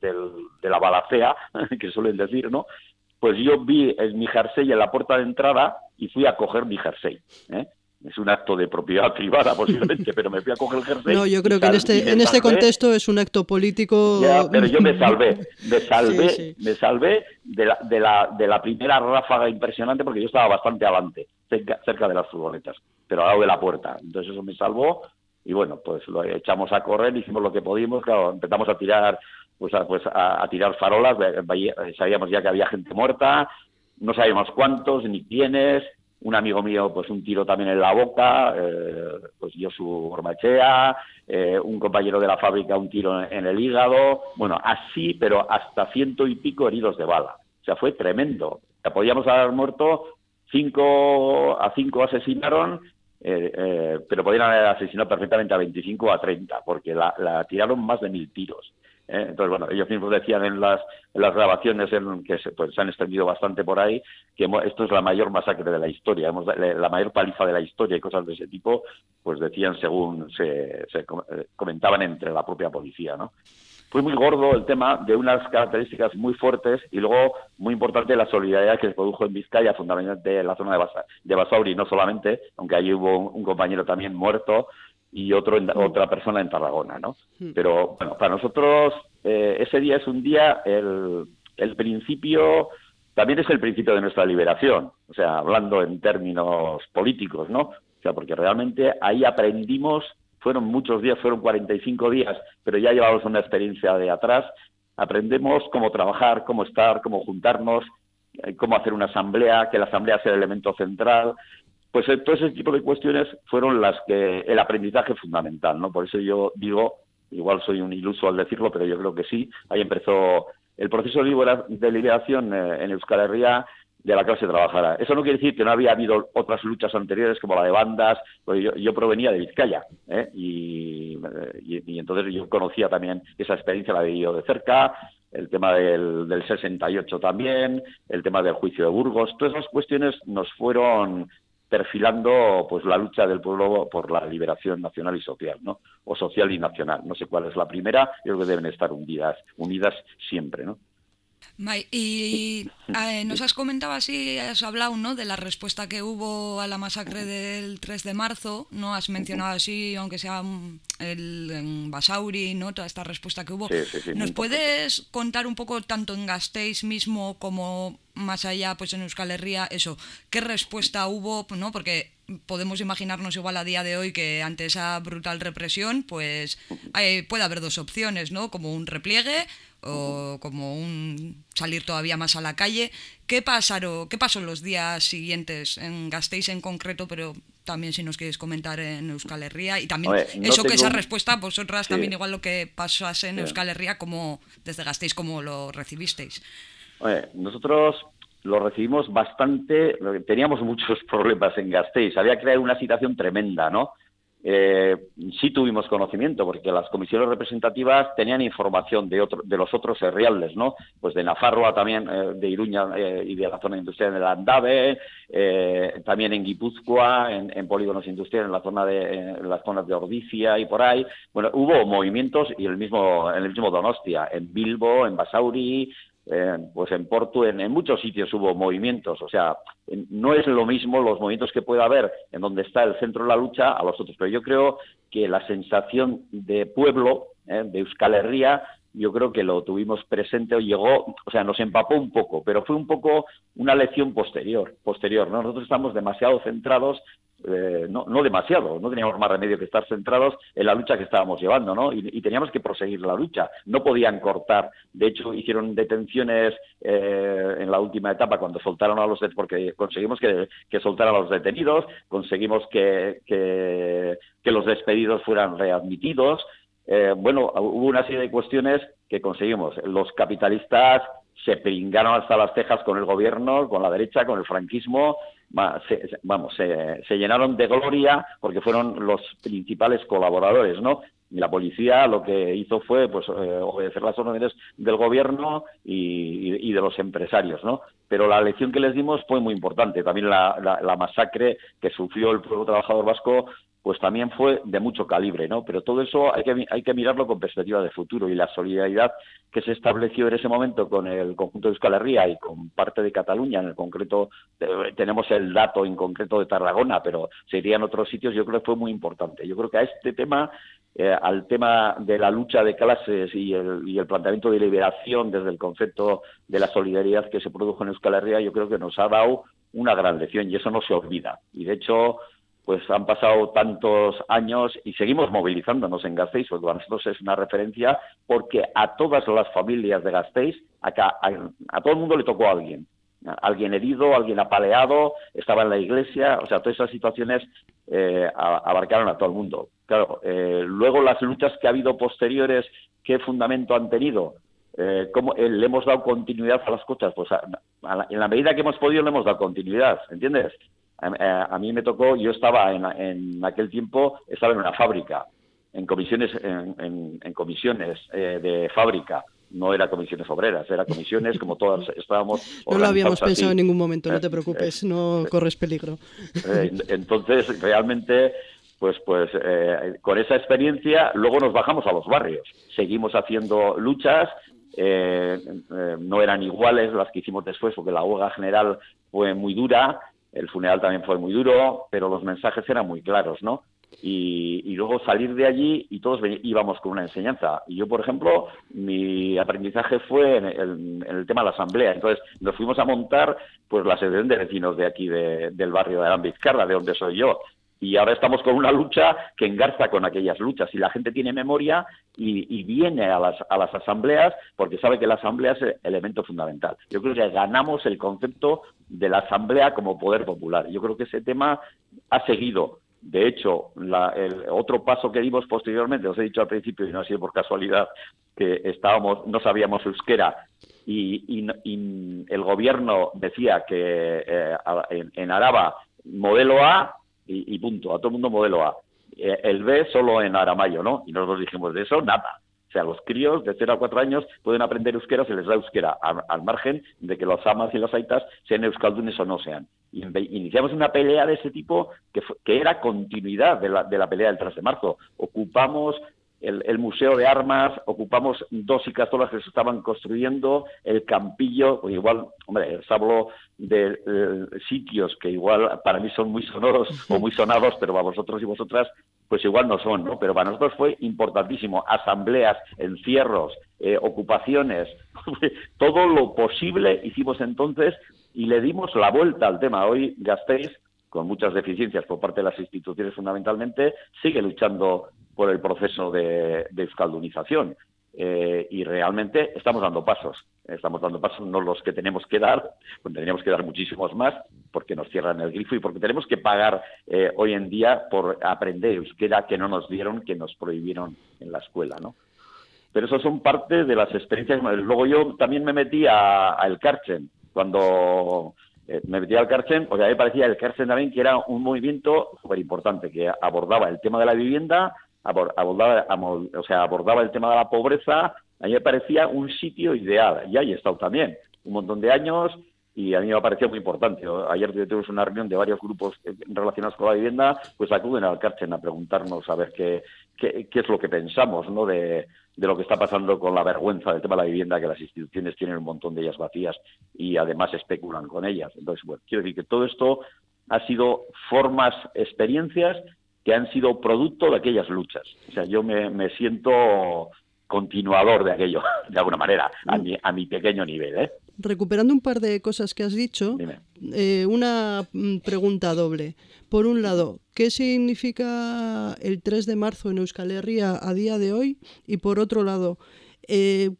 de la balacea, que suelen decir, ¿no? Pues yo vi mi jersey en la puerta de entrada y fui a coger mi jersey. ¿eh? Es un acto de propiedad privada posiblemente, pero me fui a coger el jersey. No, yo creo que en este, en este contexto es un acto político. pero yo me salvé, me salvé, me salvé de la, de, la, de la primera ráfaga impresionante porque yo estaba bastante adelante, cerca, cerca de las furgonetas, pero al lado de la puerta. Entonces eso me salvó y bueno, pues lo echamos a correr, hicimos lo que pudimos, claro, empezamos a tirar, pues a, pues a, tirar farolas, sabíamos ya que había gente muerta, no sabíamos cuántos ni quiénes, un amigo mío pues un tiro también en la boca, eh, pues yo su eh, un compañero de la fábrica un tiro en, el hígado, bueno, así, pero hasta ciento y pico heridos de bala. O sea, fue tremendo. Podíamos haber muerto cinco, a cinco asesinaron eh, eh, pero podrían haber asesinado perfectamente a 25 o a 30, porque la, tiraron más de mil tiros. ¿Eh? Entonces, bueno, ellos mismos decían en las, grabaciones en, que se, pues, se han extendido bastante por ahí, que esto es la mayor masacre de la historia, hemos, la mayor paliza de la historia y cosas de ese tipo, pues decían según se, se comentaban entre la propia policía, ¿no? fue muy gordo el tema de unas características muy fuertes y luego muy importante la solidaridad que se produjo en Vizcaya, fundamentalmente en la zona de, de Basauri, no solamente, aunque allí hubo un, compañero también muerto y otro otra persona en Tarragona, ¿no? Pero bueno, para nosotros eh, ese día es un día, el, el principio, también es el principio de nuestra liberación, o sea, hablando en términos políticos, ¿no? O sea, porque realmente ahí aprendimos fueron muchos días, fueron 45 días, pero ya llevamos una experiencia de atrás. Aprendemos cómo trabajar, cómo estar, cómo juntarnos, eh, cómo hacer una asamblea, que la asamblea sea el elemento central. Pues eh, todo ese tipo de cuestiones fueron las que el aprendizaje fundamental, ¿no? Por eso yo digo, igual soy un iluso al decirlo, pero yo creo que sí. Ahí empezó el proceso de liberación eh, en Euskal Herria de la clase trabajadora. Eso no quiere decir que no había habido otras luchas anteriores como la de bandas, porque yo, provenía de Vizcaya ¿eh? y, entonces yo conocía también esa experiencia, la había vivido de cerca, el tema del, del 68 también, el tema del juicio de Burgos, todas esas cuestiones nos fueron perfilando pues la lucha del pueblo por la liberación nacional y social, ¿no? O social y nacional. No sé cuál es la primera, yo creo que deben estar unidas, unidas siempre, ¿no? y eh, nos has comentado así, has hablado ¿no? de la respuesta que hubo a la masacre del 3 de marzo, ¿no? Has mencionado así, aunque sea mm, el, en Basauri, ¿no? Toda esta respuesta que hubo. ¿Nos puedes contar un poco, tanto en Gasteiz mismo como más allá, pues en Euskal Herria, eso, qué respuesta hubo, ¿no? Porque podemos imaginarnos igual a día de hoy que ante esa brutal represión, pues puede haber dos opciones, ¿no? Como un repliegue o como un salir todavía más a la calle. ¿Qué pasaron, qué pasó los días siguientes en Gasteiz en concreto, pero también si nos quieres comentar en Euskal Herria y también eso que esa respuesta vosotras también igual lo que pasase en Euskal Herria como desde Gasteiz como lo recibisteis. Nosotros lo recibimos bastante, teníamos muchos problemas en Gasteiz, había creado una situación tremenda, ¿no? eh, sí tuvimos conocimiento, porque las comisiones representativas tenían información de, otro, de los otros herrialdes, ¿no? Pues de Nafarroa también, eh, de Iruña eh, y de la zona industrial de la Andave, eh, también en Guipúzcoa, en, polígonos industriales, en la zona de las zonas de Ordicia y por ahí. Bueno, hubo movimientos y el mismo, en el mismo Donostia, en Bilbo, en Basauri, pues en Porto, en, muchos sitios hubo movimientos, o sea, no es lo mismo los movimientos que puede haber en donde está el centro de la lucha a los otros, pero yo creo que la sensación de pueblo, ¿eh? de Euskal Herria, yo creo que lo tuvimos presente o llegó, o sea, nos empapó un poco, pero fue un poco una lección posterior, posterior, ¿no? Nosotros estamos demasiado centrados eh, no, no, demasiado, no teníamos más remedio que estar centrados en la lucha que estábamos llevando, ¿no? Y, teníamos que proseguir la lucha, no podían cortar. De hecho, hicieron detenciones eh, en la última etapa cuando soltaron a los porque conseguimos que, que soltaran a los detenidos, conseguimos que, que, los despedidos fueran readmitidos. Eh, bueno, hubo una serie de cuestiones que conseguimos. Los capitalistas se pringaron hasta las cejas con el gobierno, con la derecha, con el franquismo, se, vamos, se, llenaron de gloria porque fueron los principales colaboradores, ¿no? Y la policía lo que hizo fue pues eh, obedecer las órdenes del gobierno y, de los empresarios, ¿no? Pero la lección que les dimos fue muy importante. También la, la masacre que sufrió el pueblo trabajador vasco pues también fue de mucho calibre, ¿no? Pero todo eso hay que, hay que mirarlo con perspectiva de futuro y la solidaridad que se estableció en ese momento con el conjunto de Euskal Herria y con parte de Cataluña, en el concreto, eh, tenemos el dato en concreto de Tarragona, pero serían otros sitios, yo creo que fue muy importante. Yo creo que a este tema, eh, al tema de la lucha de clases y el, y el planteamiento de liberación desde el concepto de la solidaridad que se produjo en Euskal Herria, yo creo que nos ha dado una gran lección y eso no se olvida. Y de hecho, pues han pasado tantos años y seguimos movilizándonos en Gasteiz, para nosotros es una referencia, porque a todas las familias de Gasteiz, a, todo el mundo le tocó a alguien. Alguien herido, alguien apaleado, estaba en la iglesia, o sea, todas esas situaciones eh, abarcaron a todo el mundo. Claro, eh, luego las luchas que ha habido posteriores, ¿qué fundamento han tenido? Eh, ¿cómo, eh, le hemos dado continuidad a las cosas? Pues en la medida que hemos podido le hemos dado continuidad, ¿entiendes? A, mí me tocó, yo estaba en, aquel tiempo, estaba en una fábrica, en comisiones, en, comisiones eh, de fábrica. No era comisiones obreras, era comisiones como todas estábamos. No lo habíamos pensado en ningún momento, no te eh, preocupes, eh, no corres peligro. entonces, realmente pues pues con esa experiencia luego nos bajamos a los barrios seguimos haciendo luchas no eran iguales las que hicimos después porque la huelga general fue muy dura el funeral también fue muy duro, pero los mensajes eran muy claros, ¿no? Y, luego salir de allí y todos íbamos con una enseñanza. Y yo, por ejemplo, mi aprendizaje fue en el, tema de la asamblea. Entonces, nos fuimos a montar pues la asociación de vecinos de aquí, del barrio de Arambizcarra, de donde soy yo y ahora estamos con una lucha que engarza con aquellas luchas y la gente tiene memoria y, viene a las, a las asambleas porque sabe que la asamblea es el elemento fundamental. Yo creo que ganamos el concepto de la asamblea como poder popular. Yo creo que ese tema ha seguido. De hecho, el otro paso que dimos posteriormente, os he dicho al principio y no ha sido por casualidad que estábamos, no sabíamos euskera y, el gobierno decía que eh, en Araba modelo A y, punto, a todo el mundo modelo A. Eh, el B solo en Aramayo, ¿no? Y nosotros dijimos de eso, nada. O sea, los críos de 0 a 4 años pueden aprender euskera, se les da euskera, al, margen de que los amas y las aitas sean euskaldunes o no sean. Iniciamos una pelea de ese tipo que, que era continuidad de la, de la pelea del 3 de marzo. Ocupamos el, Museo de Armas, ocupamos dos icastolas que se estaban construyendo, el Campillo, pues igual, hombre, os hablo de, sitios que igual para mí son muy sonoros o muy sonados, pero para vosotros y vosotras, pues igual no son, ¿no? Pero para nosotros fue importantísimo, asambleas, encierros, eh, ocupaciones, todo lo posible hicimos entonces y le dimos la vuelta al tema. Hoy gastéis con muchas deficiencias por parte de las instituciones fundamentalmente, sigue luchando por el proceso de, de euskaldunización. Eh, y realmente estamos dando pasos. Estamos dando pasos no los que tenemos que dar, pues tendríamos que dar muchísimos más porque nos cierran el grifo y porque tenemos que pagar eh, hoy en día por aprender euskera que no nos dieron, que nos prohibieron en la escuela, ¿no? Pero eso son parte de las experiencias. Luego yo también me metí a, El Karchen cuando eh, me metí al Karchen, o sea, me parecía el Karchen también que era un movimiento súper importante, que abordaba el tema de la vivienda, abordaba, o sea, abordaba el tema de la pobreza, a mí me parecía un sitio ideal, y ahí he estado también, un montón de años, y a mí me parecía muy importante. Ayer tuvimos una reunión de varios grupos relacionados con la vivienda, pues acuden al Carchen a preguntarnos a ver qué, qué, es lo que pensamos ¿no? de, de, lo que está pasando con la vergüenza del tema de la vivienda, que las instituciones tienen un montón de ellas vacías y además especulan con ellas. Entonces, bueno, quiero decir que todo esto ha sido formas, experiencias que han sido producto de aquellas luchas. O sea, yo me, siento continuador de aquello, de alguna manera, a mi, a mi pequeño nivel. ¿eh? Recuperando un par de cosas que has dicho, eh, una mm, pregunta doble. Por un lado, ¿qué significa el 3 de marzo en Euskal Herria a día de hoy? Y por otro lado, eh,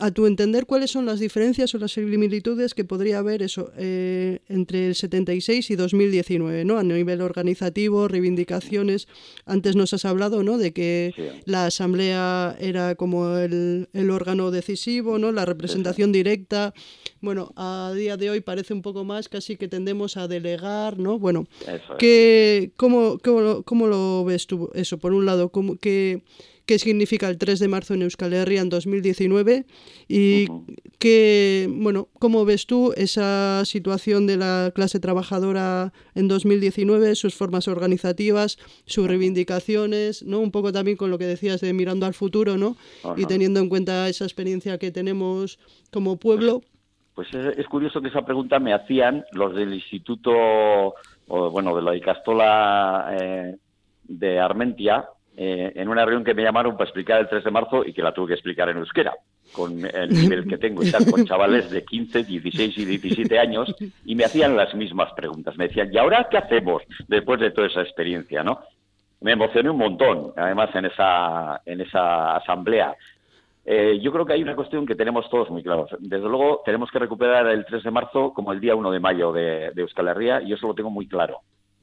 a tu entender, ¿cuáles son las diferencias o las similitudes que podría haber eso eh, entre el 76 y 2019, ¿no? A nivel organizativo, reivindicaciones. Antes nos has hablado, ¿no? De que la asamblea era como el, órgano decisivo, ¿no? La representación directa. Bueno, a día de hoy parece un poco más, casi que tendemos a delegar, ¿no? Bueno, cómo, cómo, lo ves tú eso? Por un lado, ¿cómo, que qué significa el 3 de marzo en Euskal Herria en 2019 y qué, bueno, cómo ves tú esa situación de la clase trabajadora en 2019, sus formas organizativas, sus reivindicaciones, ¿no? Un poco también con lo que decías de mirando al futuro, ¿no? Y teniendo en cuenta esa experiencia que tenemos como pueblo. Pues, es, curioso que esa pregunta me hacían los del Instituto, o, bueno, de la Icastola eh, de Armentia, eh, en una reunión que me llamaron para explicar el 3 de marzo y que la tuve que explicar en euskera, con el nivel que tengo y tal, con chavales de 15, 16 y 17 años, y me hacían las mismas preguntas. Me decían, ¿y ahora qué hacemos después de toda esa experiencia? ¿no? Me emocioné un montón, además, en esa, en esa asamblea. Eh, yo creo que hay una cuestión que tenemos todos muy claros. Desde luego, tenemos que recuperar el 3 de marzo como el día 1 de mayo de, Euskal Herria, y eso lo tengo muy claro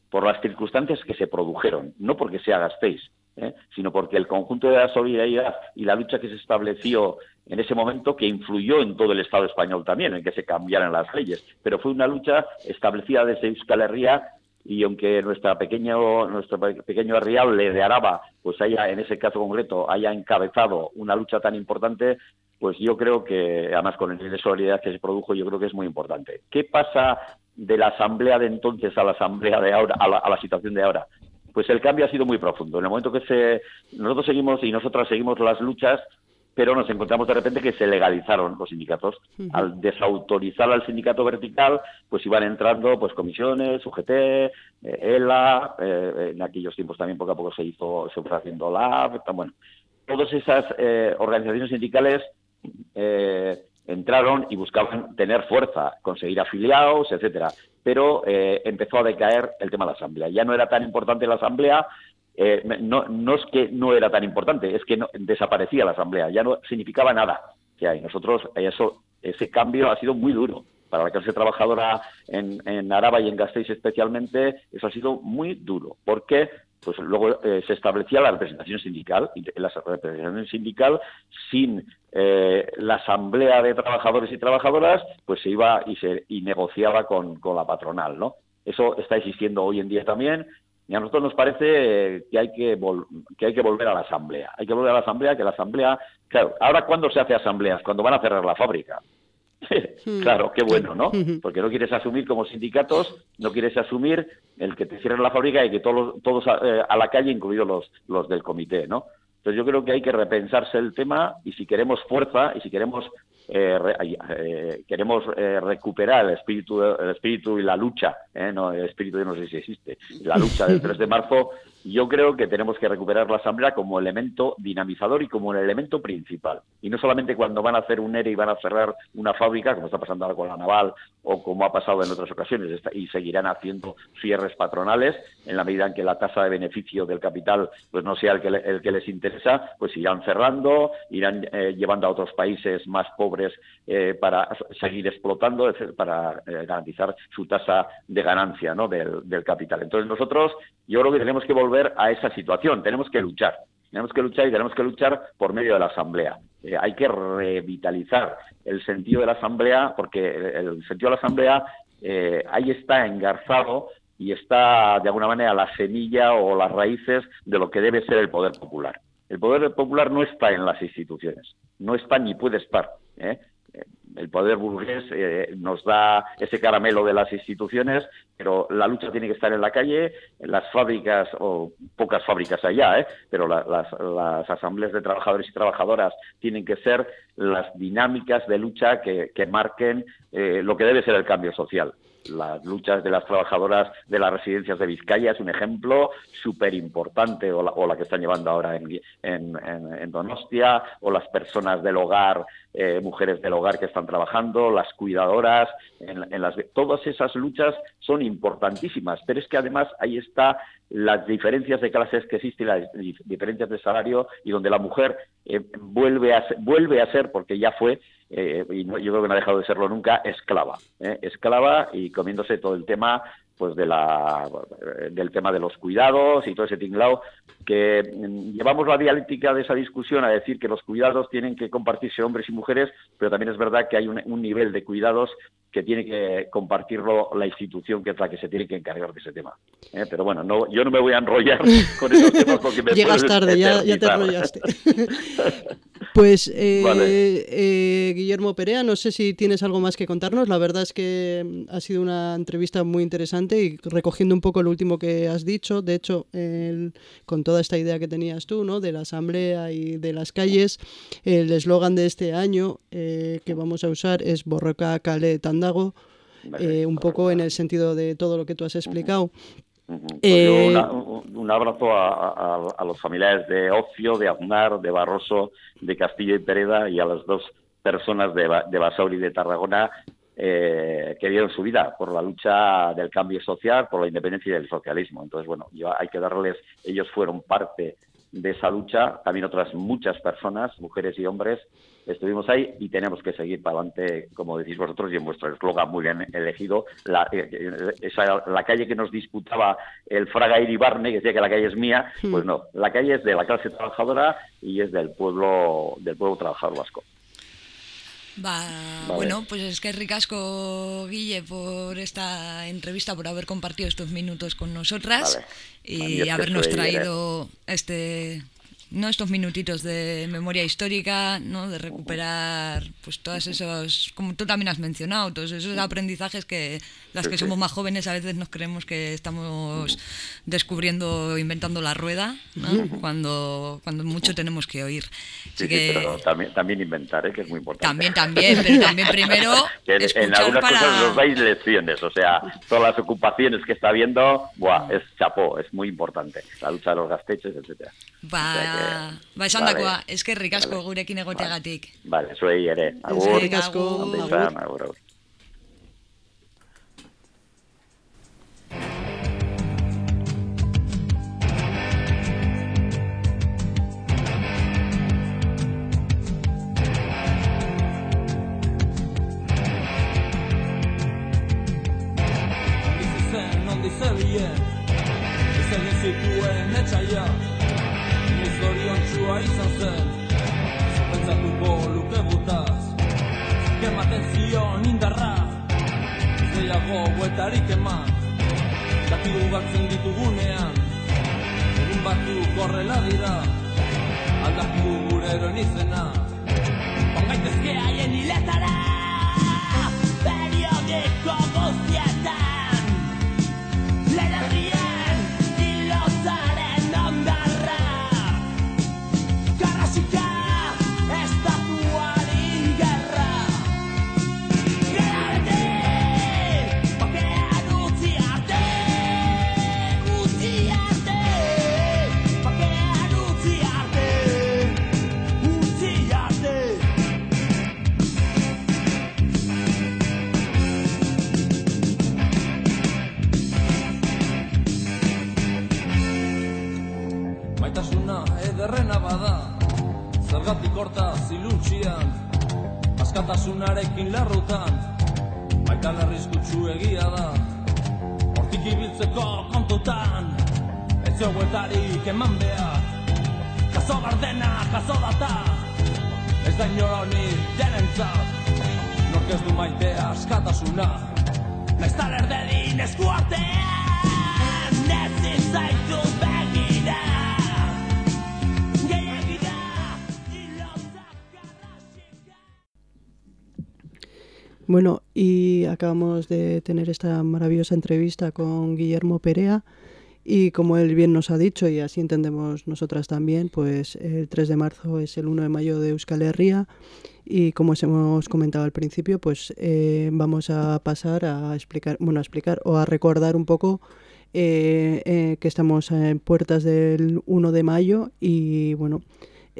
por las circunstancias que se produjeron, no porque se hagastéis, ¿eh? sino porque el conjunto de la solidaridad y la lucha que se estableció en ese momento, que influyó en todo el Estado español también, en que se cambiaran las leyes, pero fue una lucha establecida desde Euskal Herria y aunque nuestra pequeño, nuestro pequeño arriable de Araba, pues haya, en ese caso concreto, haya encabezado una lucha tan importante, pues yo creo que, además con el nivel de solidaridad que se produjo, yo creo que es muy importante. ¿Qué pasa de la asamblea de entonces a la asamblea de ahora, a la situación de ahora? pues el cambio ha sido muy profundo. En el momento que se, nosotros seguimos y nosotras seguimos las luchas, pero nos encontramos de repente que se legalizaron los sindicatos. Al desautorizar al sindicato vertical, pues iban entrando pues comisiones, UGT, eh, ELA, eh, en aquellos tiempos también poco a poco se hizo, se fue haciendo LAB, bueno, todas esas eh, organizaciones sindicales entraron y buscaban tener fuerza, conseguir afiliados, etcétera pero empezó a decaer el tema de la Asamblea. Ya no era tan importante la Asamblea, eh, no, es que no era tan importante, es que no, desaparecía la Asamblea, ya no significaba nada. Y nosotros, eso, ese cambio ha sido muy duro. Para la clase trabajadora en, en Araba y en Gasteiz especialmente, eso ha sido muy duro. ¿Por qué? pues luego eh, se establecía la representación sindical y la representación sindical sin eh, la asamblea de trabajadores y trabajadoras pues se iba y se y negociaba con, con la patronal no eso está existiendo hoy en día también Y a nosotros nos parece que hay que, que hay que volver a la asamblea. Hay que volver a la asamblea, que la asamblea... Claro, ahora ¿cuándo se hace asambleas? Cuando van a cerrar la fábrica. Hmm. claro, qué bueno, ¿no? Hmm. Porque no quieres asumir como sindicatos, no quieres asumir el que te cierren la fábrica y que todos, todos eh, a, la calle, incluidos los, los del comité, ¿no? Entonces yo creo que hay que repensarse el tema y si queremos fuerza y si queremos eh, eh, queremos eh, recuperar el espíritu, el espíritu y la lucha, no el espíritu yo no sé si existe, la lucha del 3 de marzo, yo creo que tenemos que recuperar la asamblea como elemento dinamizador y como el elemento principal. Y no solamente cuando van a hacer un ERE y van a cerrar una fábrica, como está pasando ahora con la naval o como ha pasado en otras ocasiones, y seguirán haciendo cierres patronales en la medida en que la tasa de beneficio del capital pues no sea el que, el que les interesa, pues irán cerrando, irán llevando a otros países más pobres eh, para seguir explotando, para eh, garantizar su tasa de ganancia ¿no? del, capital. Entonces nosotros, yo creo que tenemos que volver a esa situación, tenemos que luchar. Tenemos que luchar y tenemos que luchar por medio de la Asamblea. Eh, hay que revitalizar el sentido de la Asamblea, porque el, sentido de la Asamblea ahí está engarzado y está de alguna manera la semilla o las raíces de lo que debe ser el poder popular. El poder popular no está en las instituciones, no está ni puede estar. ¿eh? El poder burgués eh, nos da ese caramelo de las instituciones, pero la lucha tiene que estar en la calle, en las fábricas, o pocas fábricas allá, ¿eh? pero las, asambleas de trabajadores y trabajadoras tienen que ser las dinámicas de lucha que, marquen lo que debe ser el cambio social las luchas de las trabajadoras de las residencias de Vizcaya es un ejemplo súper importante, o la, que están llevando ahora en, en, Donostia, o las personas del hogar, eh, mujeres del hogar que están trabajando, las cuidadoras, en, las, todas esas luchas son importantísimas, pero es que además ahí está las diferencias de clases que existen, las diferencias de salario, y donde la mujer eh, vuelve, a, vuelve a ser, porque ya fue, eh, y yo creo que no ha dejado de serlo nunca, esclava. ¿eh? Esclava y comiéndose todo el tema pues de la, del tema de los cuidados y todo ese tinglao, que mm, llevamos la dialéctica de esa discusión a decir que los cuidados tienen que compartirse hombres y mujeres, pero también es verdad que hay un, nivel de cuidados que tiene que compartirlo la institución que es la que se tiene que encargar de ese tema. ¿eh? Pero bueno, no, yo no me voy a enrollar con esos temas porque me Llegas tarde, ya, ya, te enrollaste. pues eh, eh, Guillermo Perea, no sé si tienes algo más que contarnos. La verdad es que mm, ha sido una entrevista muy interesante y recogiendo un poco lo último que has dicho, de hecho, con toda esta idea que tenías tú, ¿no? De la asamblea y de las calles, el eslogan de este año eh, que vamos a usar es Borroca, Cale, Tandago, eh, un poco en el sentido de todo lo que tú has explicado. Pues eh, un abrazo a, los familiares de Ocio, de Aznar, de Barroso, de Castillo y Pereda y a las dos personas de, de Basauri y de Tarragona eh, que dieron su vida por la lucha del cambio social, por la independencia y del socialismo. Entonces, bueno, hay que darles, ellos fueron parte de esa lucha, también otras muchas personas, mujeres y hombres, estuvimos ahí y tenemos que seguir para adelante, como decís vosotros, y en vuestro eslogan muy bien elegido, la, eh, esa, la calle que nos disputaba el Fraga Iribarne, que decía que la calle es mía, hmm. pues no, la calle es de la clase trabajadora y es del pueblo, del pueblo trabajador vasco. Bueno, pues es que ricasco, Guille, por esta entrevista, por haber compartido estos minutos con nosotras y habernos traído este no estos minutitos de memoria histórica, ¿no? de recuperar pues todos esos, como tú también has mencionado, todos esos aprendizajes que las que somos más jóvenes a veces nos creemos que estamos descubriendo, inventando la rueda, cuando, cuando mucho tenemos que oír. Sí, pero también, también inventar, ¿eh? que es muy importante. También, también, pero también primero En algunas cosas nos dais lecciones, o sea, todas las ocupaciones que está habiendo, buah, es chapó, es muy importante. La lucha de los gasteches, etcétera. Ba esan vale. dakoa, eskerrik asko vale. gurekin egoteagatik. Vale, zuei ere. Agur. Eskerrik asko. Agur. Agur. Agur. Zerbien, ez egin zituen etxaia, zoriontsua izan zen Zupentzatuko luke butaz Kematen zion indarra Zeiago buetarik eman Zakigu batzen ditugunean Egun batu korrela dira Aldakigu gure eroen izena Ongaitezke haien hiletara Larrutan Baitan arriskutsu egia da. Hortik ibiltzeko kontutan Ez joguetarik eman behar. Jaso gardena, jaso data Ez da inoroni jenentzat Nork ez du maitea askatasuna Naiztar erdedin esku Bueno, y acabamos de tener esta maravillosa entrevista con Guillermo Perea y como él bien nos ha dicho y así entendemos nosotras también, pues el 3 de marzo es el 1 de mayo de Euskal Herria y como os hemos comentado al principio, pues eh, vamos a pasar a explicar, bueno, a explicar o a recordar un poco eh, eh, que estamos en puertas del 1 de mayo y bueno,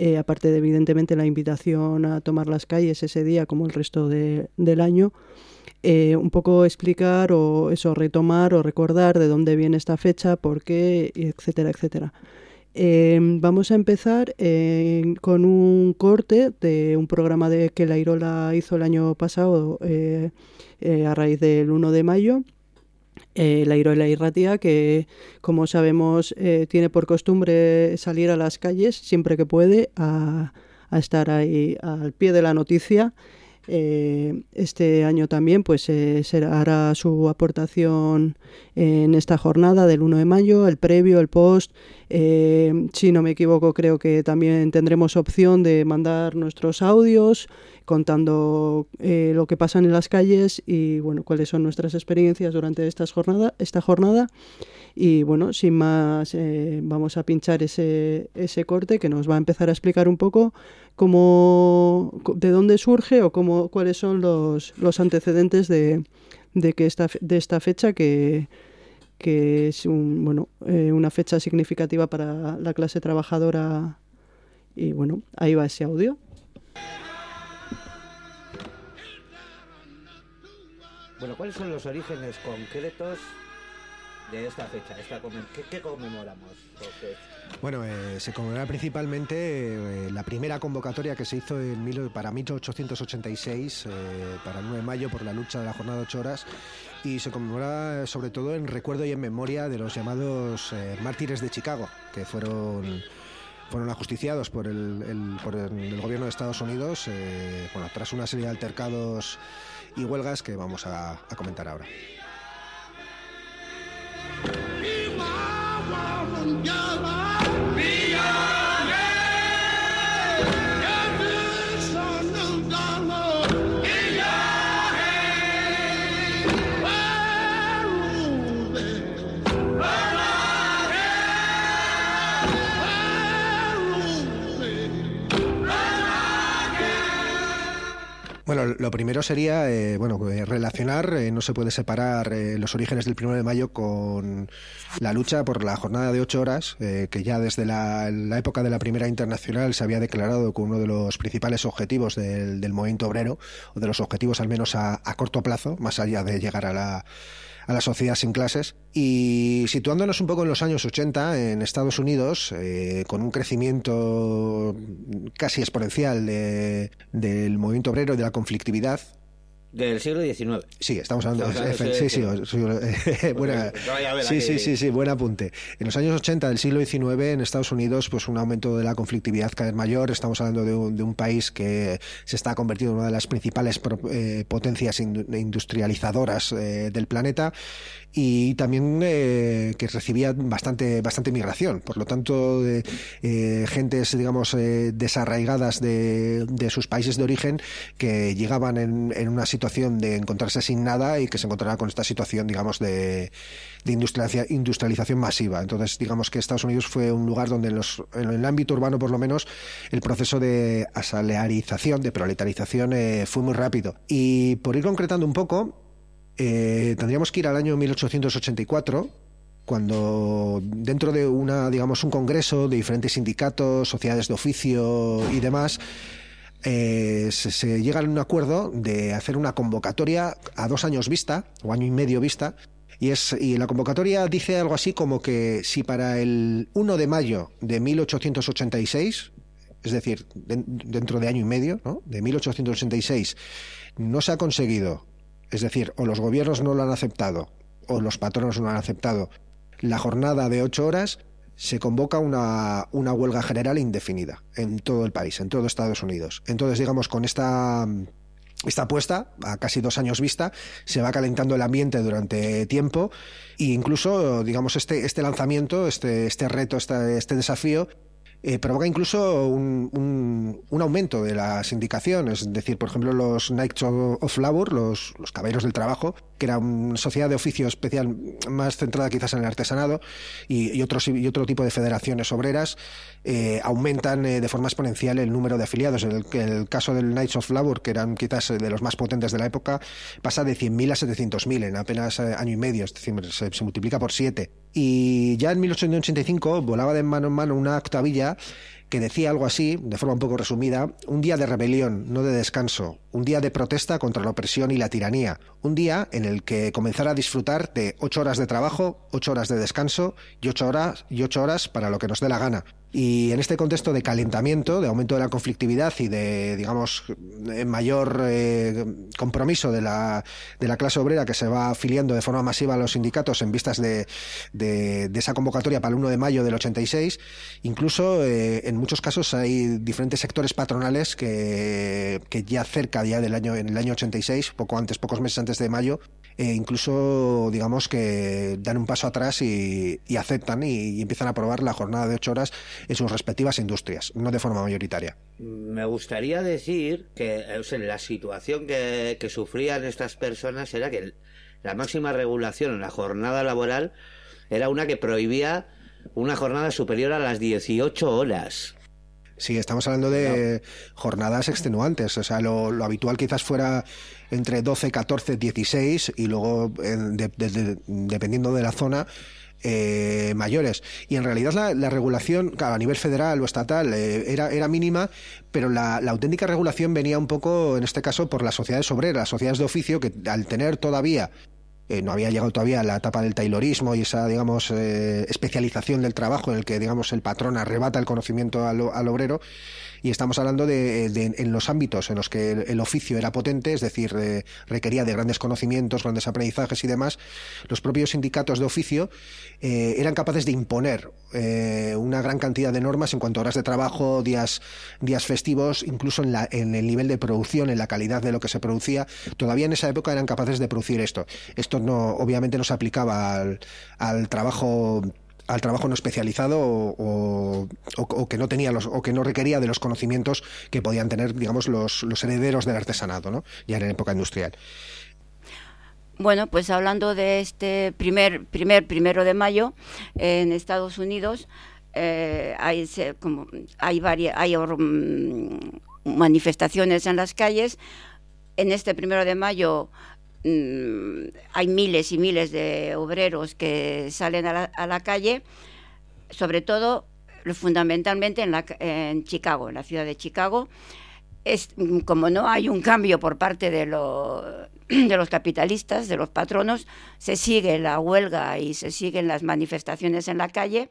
eh, aparte de evidentemente la invitación a tomar las calles ese día como el resto de- del año, eh, un poco explicar o eso, retomar o recordar de dónde viene esta fecha, por qué, etcétera, etcétera. Eh, vamos a empezar eh, con un corte de un programa de que la Irola hizo el año pasado a raíz del 1 de mayo. Eh, la Irola Irratia, que como sabemos eh, tiene por costumbre salir a las calles siempre que puede a, a estar ahí al pie de la noticia. Eh, este año también pues eh, hará su aportación en esta jornada del 1 de mayo, el previo, el post. Eh, si no me equivoco, creo que también tendremos opción de mandar nuestros audios contando eh, lo que pasa en las calles y bueno, cuáles son nuestras experiencias durante estas jornada, esta jornada. Y bueno, sin más, vamos a pinchar ese, ese corte que nos va a empezar a explicar un poco cómo, de dónde surge o cómo, cuáles son los, los antecedentes de, de, que esta, de esta fecha que, que es un, bueno, eh, una fecha significativa para la clase trabajadora. Y bueno, ahí va ese audio. Bueno, ¿cuáles son los orígenes concretos ¿Qué, conmemoramos? Bueno, eh, se conmemora principalmente eh, la primera convocatoria que se hizo para 1886, eh, para el 9 de mayo, por la lucha de la jornada de 8 horas, y se conmemora sobre todo en recuerdo y en memoria de los llamados mártires de Chicago, que fueron fueron ajusticiados por el, gobierno de Estados Unidos, tras una serie de altercados y huelgas que vamos a comentar ahora. Be my woman, girl, be your Bueno, lo primero sería eh, bueno, eh, relacionar, eh, no se puede separar eh, los orígenes del 1 de mayo con la lucha por la jornada de ocho horas, eh, que ya desde la, la época de la Primera Internacional se había declarado como uno de los principales objetivos del, del movimiento obrero, o de los objetivos al menos a, a corto plazo, más allá de llegar a la, a la sociedad sin clases. Y situándonos un poco en los años 80, en Estados Unidos, eh, con un crecimiento casi exponencial de- del movimiento obrero y de la conflictividad, Del siglo XIX. Sí, estamos hablando Estamos hablando sí, sí, sí, buena, buen apunte. En los años 80 del siglo XIX en Estados Unidos, pues un aumento de la conflictividad cada vez mayor. Estamos hablando de un, de un país que se está convirtiendo en una de las principales pro- eh, potencias indu- industrializadoras eh, del planeta y también eh, que recibía bastante bastante migración. Por lo tanto, de, eh, gentes, digamos, eh, desarraigadas de, de sus países de origen que llegaban en, en una situación de encontrarse sin nada y que se encontrará con esta situación, digamos, de, de industrializa- industrialización masiva. Entonces, digamos que Estados Unidos fue un lugar donde en, los, en el ámbito urbano, por lo menos, el proceso de asalarización, de proletarización, eh, fue muy rápido. Y por ir concretando un poco, eh, tendríamos que ir al año 1884 cuando dentro de una digamos un congreso de diferentes sindicatos, sociedades de oficio y demás eh, se, llega a un acuerdo de hacer una convocatoria a dos años vista o año y medio vista y es y la convocatoria dice algo así como que si para el 1 de mayo de 1886 es decir, den- dentro de año y medio, ¿no? de 1886, no se ha conseguido, es decir, o los gobiernos no lo han aceptado, o los patronos no lo han aceptado, la jornada de ocho horas, se convoca una, una huelga general indefinida en todo el país, en todo Estados Unidos. Entonces, digamos, con esta esta apuesta, a casi dos años vista, se va calentando el ambiente durante tiempo e incluso, digamos, este, este lanzamiento, este, este reto, este, este desafío, eh, provoca incluso un, un- un aumento de la sindicación. Es decir, por ejemplo, los Knights of of Labor, los, los caballeros del trabajo, que era una sociedad de oficio especial más centrada quizás en el artesanado y, y y otro tipo de federaciones obreras, eh, aumentan eh, de forma exponencial el número de afiliados. En el, caso del Knights of Labor, que eran quizás eh, de los más potentes de la época, pasa de 100.000 a 700.000 en apenas año y medio, es decir, se, se multiplica por 7. Y ya en 1885 volaba de mano en mano una octavilla que decía algo así, de forma un poco resumida, un día de rebelión, no de descanso, un día de protesta contra la opresión y la tiranía, un día en el que comenzar a disfrutar de ocho horas de trabajo, ocho horas de descanso y ocho horas, y ocho horas para lo que nos dé la gana. Y en este contexto de calentamiento, de aumento de la conflictividad y de, digamos, eh, mayor eh, compromiso de la, de la clase obrera que se va afiliando de forma masiva a los sindicatos en vistas de, de, esa convocatoria para el 1 de mayo del 86, incluso eh, en muchos casos hay diferentes sectores patronales que, que ya cerca ya del año, en el año 86, poco antes, pocos meses antes de mayo, eh, incluso digamos que dan un paso atrás y, aceptan y, empiezan a aprobar la jornada de ocho horas en sus respectivas industrias, no de forma mayoritaria. Me gustaría decir que eh, la situación que, que sufrían estas personas era que la máxima regulación en la jornada laboral era una que prohibía una jornada superior a las 18 horas. Sí, estamos hablando de jornadas extenuantes. O sea, lo, lo habitual quizás fuera entre 12, 14, 16 y luego, en- de- de- de- dependiendo de la zona, eh, mayores. Y en realidad la, la regulación, claro, a nivel federal o estatal, eh, era, era mínima, pero la, la auténtica regulación venía un poco, en este caso, por las sociedades obreras, las sociedades de oficio, que al tener todavía eh, no había llegado todavía la etapa del taylorismo y esa, digamos, eh, especialización del trabajo en el que, digamos, el patrón arrebata el conocimiento al, al obrero. Y estamos hablando de, en los ámbitos en los que el, el oficio era potente, es decir, eh, requería de grandes conocimientos, grandes aprendizajes y demás. Los propios sindicatos de oficio eh, eran capaces de imponer eh, una gran cantidad de normas en cuanto a horas de trabajo, días, días festivos, incluso en, la, en el nivel de producción, en la calidad de lo que se producía. Todavía en esa época eran capaces de producir esto. Esto no, obviamente no se aplicaba al, al trabajo al trabajo no especializado o, o- que no tenía los o que no requería de los conocimientos que podían tener digamos los, los herederos del artesanado ¿no? ya en época industrial Bueno, pues hablando de este primer, primer primero de mayo en Estados Unidos, eh, hay, como, hay, varias, hay mm, manifestaciones en las calles. En este primero de mayo mm, hay miles y miles de obreros que salen a la, a la calle, sobre todo, fundamentalmente en, la, en Chicago, en la ciudad de Chicago. Es, mm, como no hay un cambio por parte de, lo- de los capitalistas, de los patronos, se sigue la huelga y se siguen las manifestaciones en la calle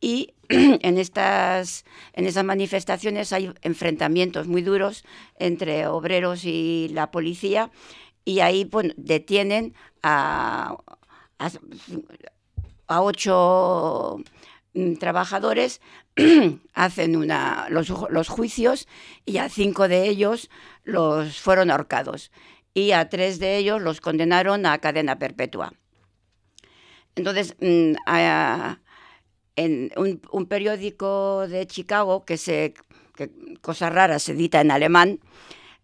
y en estas, en esas manifestaciones hay enfrentamientos muy duros entre obreros y la policía y ahí detienen a, a, ocho mm, trabajadores, hacen una, los, los juicios y a cinco de ellos los fueron ahorcados y a tres de ellos los condenaron a cadena perpetua. Entonces, mm, a- en un, un periódico de Chicago, que se, que, cosa rara, se edita en alemán,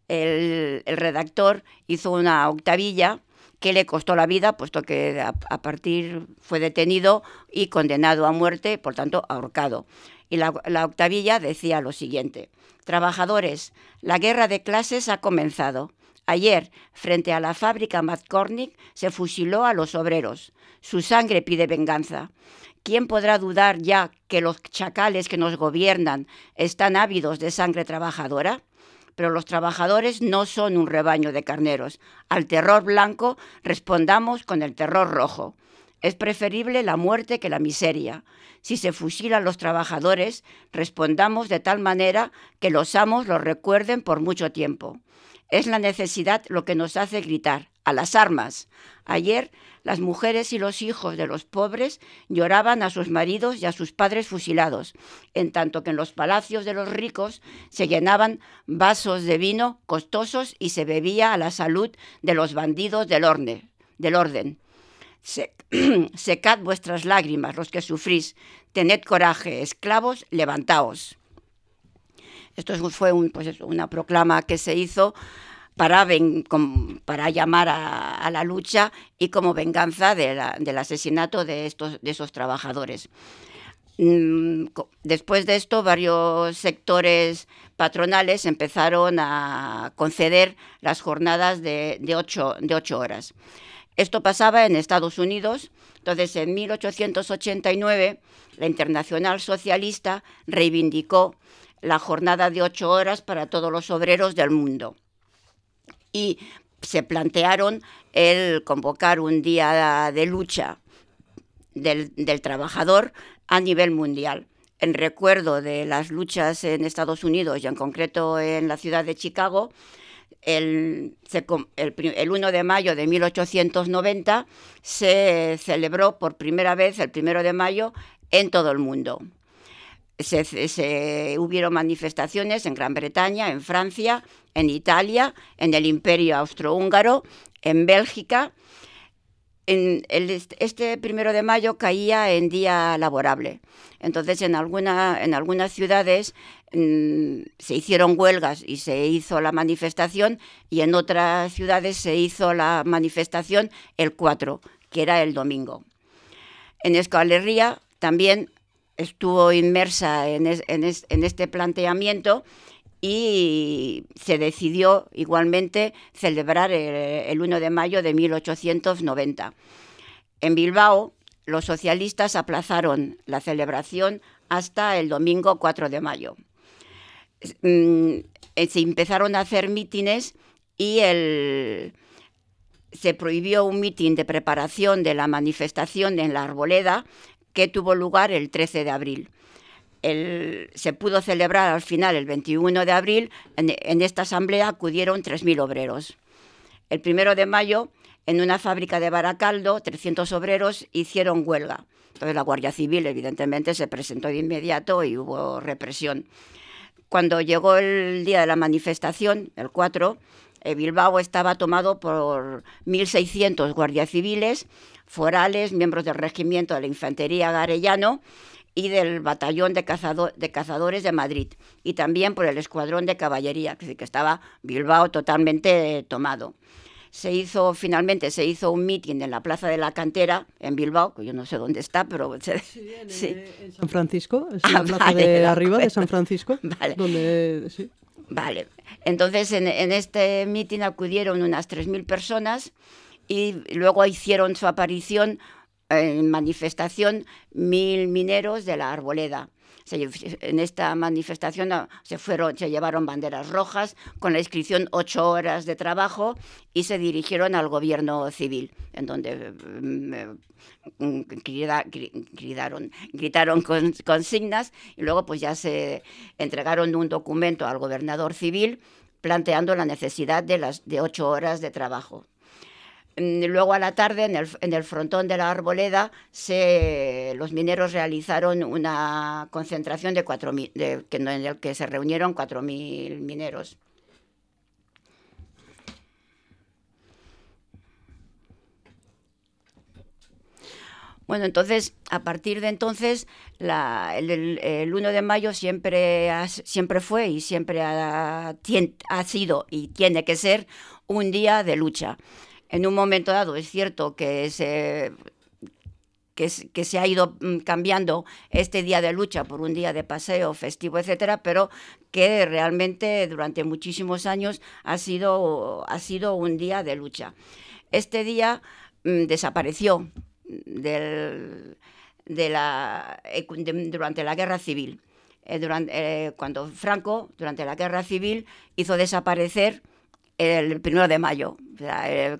el, redactor hizo una octavilla que le costó la vida, puesto que a, partir fue detenido y condenado a muerte, por tanto, ahorcado. Y la, la octavilla decía lo siguiente, trabajadores, la guerra de clases ha comenzado. Ayer, frente a la fábrica McCormick, se fusiló a los obreros. Su sangre pide venganza. ¿Quién podrá dudar ya que los chacales que nos gobiernan están ávidos de sangre trabajadora? Pero los trabajadores no son un rebaño de carneros. Al terror blanco respondamos con el terror rojo. Es preferible la muerte que la miseria. Si se fusilan los trabajadores, respondamos de tal manera que los amos los recuerden por mucho tiempo. Es la necesidad lo que nos hace gritar, a las armas. Ayer las mujeres y los hijos de los pobres lloraban a sus maridos y a sus padres fusilados, en tanto que en los palacios de los ricos se llenaban vasos de vino costosos y se bebía a la salud de los bandidos del, orne- del orden. Se- secad vuestras lágrimas, los que sufrís, tened coraje, esclavos, levantaos. Esto es- fue pues una proclama que se hizo para, para llamar a, la lucha y como venganza del asesinato de, estos, de esos trabajadores. Mm, Después de esto, varios sectores patronales empezaron a conceder las jornadas de, de ocho, de ocho horas. Esto pasaba en Estados Unidos. Entonces, en 1889, la Internacional Socialista reivindicó la jornada de ocho horas para todos los obreros del mundo. Y se plantearon el convocar un día de lucha del, trabajador a nivel mundial. En recuerdo de las luchas en Estados Unidos y en concreto en la ciudad de Chicago, el, el el 1 de mayo de 1890 se celebró por primera vez el 1 de mayo en todo el mundo. Se, hubieron manifestaciones en Gran Bretaña, en Francia, en Italia, en el Imperio Austrohúngaro, en Bélgica. Este primero de mayo caía en día laborable. Entonces, en, alguna, en algunas ciudades mm, se hicieron huelgas y se hizo la manifestación, y en otras ciudades se hizo la manifestación el 4, que era el domingo. En Euskal Herria también estuvo inmersa en, es- en es- en este planteamiento y se decidió igualmente celebrar el, el 1 de mayo de 1890. En Bilbao, los socialistas aplazaron la celebración hasta el domingo 4 de mayo. Mm, eh, se empezaron a hacer mítines y se prohibió un mitin de preparación de la manifestación en la Arboleda que tuvo lugar el 13 de abril. El- se pudo celebrar al final el 21 de abril. En, esta asamblea acudieron 3.000 obreros. El primero de mayo, en una fábrica de Baracaldo, 300 obreros hicieron huelga. Entonces la Guardia Civil, evidentemente, se presentó de inmediato y hubo represión. Cuando llegó el día de la manifestación, el 4, eh, Bilbao estaba tomado por 1.600 guardias civiles, forales, miembros del regimiento de la Infantería Garellano y del Batallón de, Cazado- de Cazadores de Madrid, y también por el Escuadrón de Caballería, que, que estaba Bilbao totalmente eh, tomado. Se hizo, finalmente, se hizo un mitin en la Plaza de la Cantera, en Bilbao, que yo no sé dónde está, pero... se- sí. En San Francisco, es Ah, la plaza vale, de arriba de. San Francisco, Vale. donde sí. Vale. Entonces, en, en este mitin acudieron unas 3.000 personas y luego hicieron su aparición en manifestación mil mineros de la Arboleda. En esta manifestación ah, se, fueron, se llevaron banderas rojas con la inscripción ocho horas de trabajo y se dirigieron al gobierno civil, en donde mm, eh, mm, grida- gritaron con- consignas y luego pues ya se entregaron un documento al gobernador civil planteando la necesidad de las de ocho horas de trabajo. Luego a la tarde, en el, en el frontón de la arboleda, se, los mineros realizaron una concentración de 4.000 de, que, en el que se reunieron 4.000 mineros. Bueno, entonces, a partir de entonces, el, el- el 1 de mayo siempre, siempre fue y siempre ha sido y tiene que ser un día de lucha. En un momento dado es cierto que se, que, se ha ido mm, cambiando este día de lucha por un día de paseo festivo, etcétera, pero que realmente durante muchísimos años ha sido, ha sido un día de lucha. Este día mm, desapareció eh, durante la guerra civil. Eh, eh, cuando Franco, durante la guerra civil, hizo desaparecer el primero de mayo. O sea,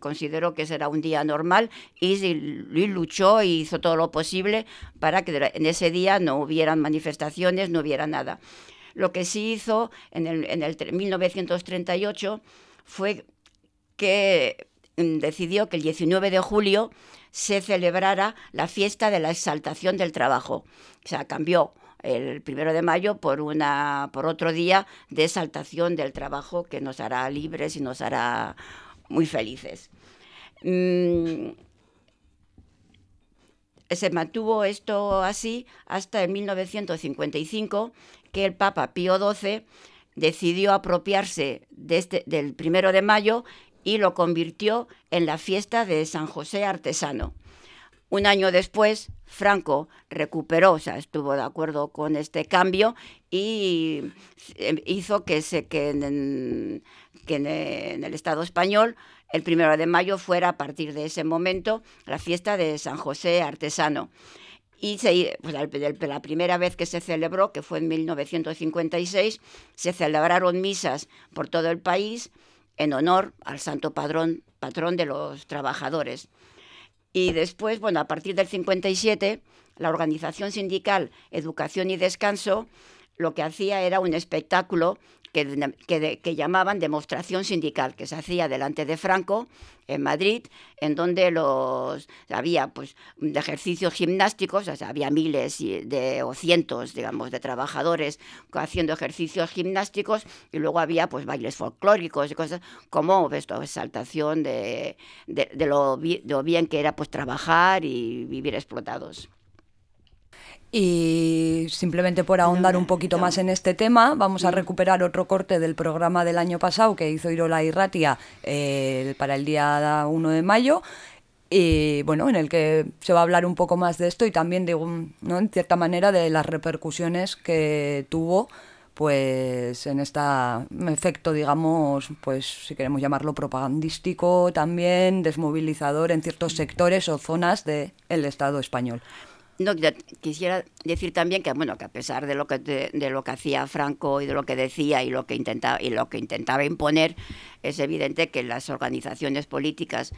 considero que será un día normal y, y luchó y hizo todo lo posible para que en ese día no hubieran manifestaciones, no hubiera nada. Lo que sí hizo en el, en el tre- 1938 fue que mm, decidió que el 19 de julio se celebrara la fiesta de la exaltación del trabajo. O sea, cambió el primero de mayo por, una, por otro día de exaltación del trabajo que nos hará libres y nos hará muy felices. Mm, se mantuvo esto así hasta en 1955, que el Papa Pío XII decidió apropiarse de este, del primero de mayo y lo convirtió en la fiesta de San José Artesano. Un año después, Franco recuperó, o sea, estuvo de acuerdo con este cambio y eh, hizo que, se, que, en, que en, el Estado español el primero de mayo fuera a partir de ese momento la fiesta de San José Artesano. Y se, pues, la primera vez que se celebró, que fue en 1956, se celebraron misas por todo el país en honor al santo padrón, patrón de los trabajadores. Y después, bueno, a partir del 57, la organización sindical Educación y Descanso lo que hacía era un espectáculo que, llamaban demostración sindical, que se hacía delante de Franco, en Madrid, en donde los había pues ejercicios gimnásticos, o sea, había miles de, o cientos, digamos, de trabajadores haciendo ejercicios gimnásticos, y luego había pues bailes folclóricos y cosas como esto, exaltación de, de, de, lo, de lo bien que era pues trabajar y vivir explotados. Y simplemente por ahondar un poquito más en este tema, vamos a recuperar otro corte del programa del año pasado que hizo Irola y Ratia eh, para el día 1 de mayo. Y bueno, en el que se va a hablar un poco más de esto y también de un, ¿no? en cierta manera de las repercusiones que tuvo pues en este efecto, digamos, pues si queremos llamarlo propagandístico, también desmovilizador en ciertos sectores o zonas del el Estado español. No, quisiera decir también que bueno que a pesar de lo que de, lo que hacía Franco y de lo que decía y lo que intentaba y lo que intentaba imponer es evidente que las organizaciones políticas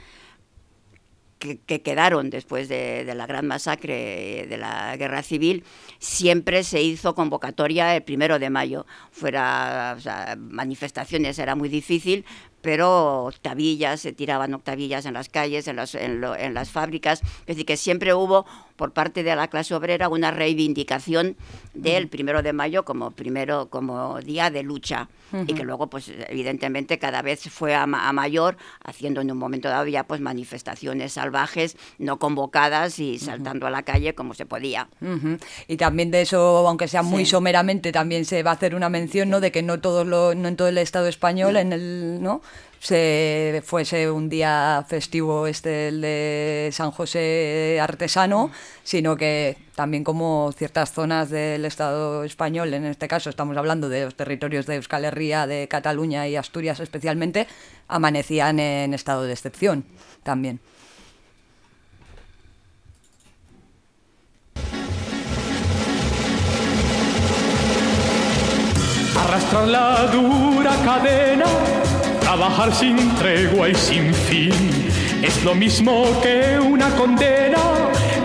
que, que quedaron después de, la gran masacre de la guerra civil siempre se hizo convocatoria el primero de mayo. Fuera manifestaciones era muy difícil pero octavillas, se tiraban octavillas en las calles, en las, en, lo, en las fábricas, es decir, que siempre hubo por parte de la clase obrera una reivindicación del primero de mayo como primero como día de lucha uh -huh. y que luego pues evidentemente cada vez fue a, a, mayor haciendo en un momento dado ya pues manifestaciones salvajes no convocadas y saltando uh -huh. a la calle como se podía uh -huh. y también de eso aunque sea muy sí. someramente también se va a hacer una mención no de que no todos lo, no en todo el estado español en el no se fuese un día festivo este el de San José artesano, sino que también como ciertas zonas del Estado español, en este caso estamos hablando de los territorios de Euskal Herria, de Cataluña y Asturias especialmente, amanecían en estado de excepción también. Arrastrar la dura cadena Trabajar sin tregua y sin fin es lo mismo que una condena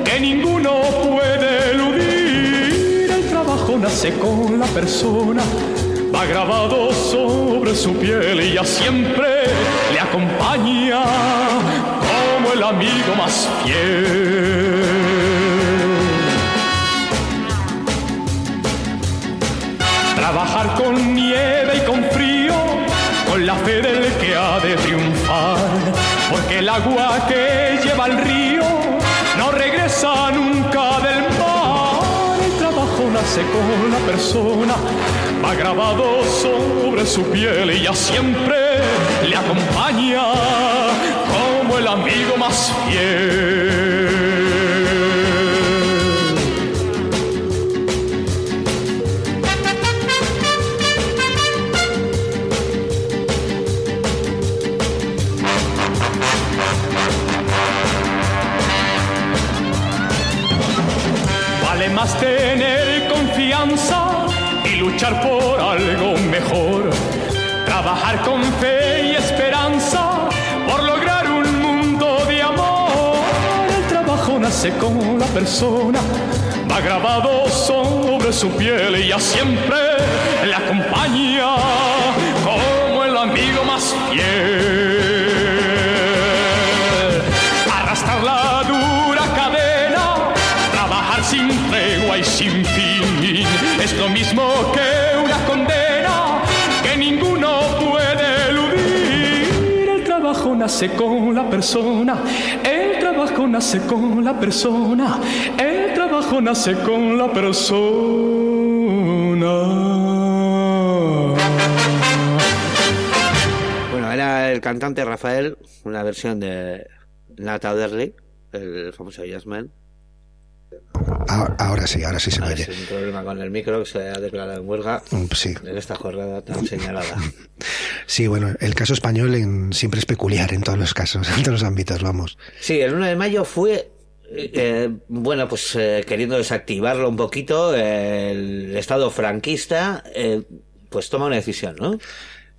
que ninguno puede eludir. El trabajo nace con la persona, va grabado sobre su piel y ya siempre le acompaña como el amigo más fiel. Trabajar con nieve y con la fe del que ha de triunfar, porque el agua que lleva el río no regresa nunca del mar. El trabajo nace con la persona, va grabado sobre su piel y ya siempre le acompaña como el amigo más fiel. Con la persona, va grabado sobre su piel y ya siempre le acompaña como el amigo más fiel. Arrastrar la dura cadena, trabajar sin tregua y sin fin, es lo mismo que una condena que ninguno puede eludir. El trabajo nace con la persona, trabajo nace con la persona, el trabajo nace con la persona. Bueno, era el cantante Rafael, una versión de Nata Oderly, el famoso Jazzman. Ahora, ahora sí, ahora sí se me Ah, oye. es un problema con el micro que se ha declarado en huelga Mm, Sí. en esta jornada tan señalada. Sí, bueno, el caso español en- siempre es peculiar en todos los casos, en todos los ámbitos, vamos. Sí, el 1 de mayo fue, eh, bueno, pues eh, queriendo desactivarlo un poquito, eh, el Estado franquista, eh, pues toma una decisión, ¿no?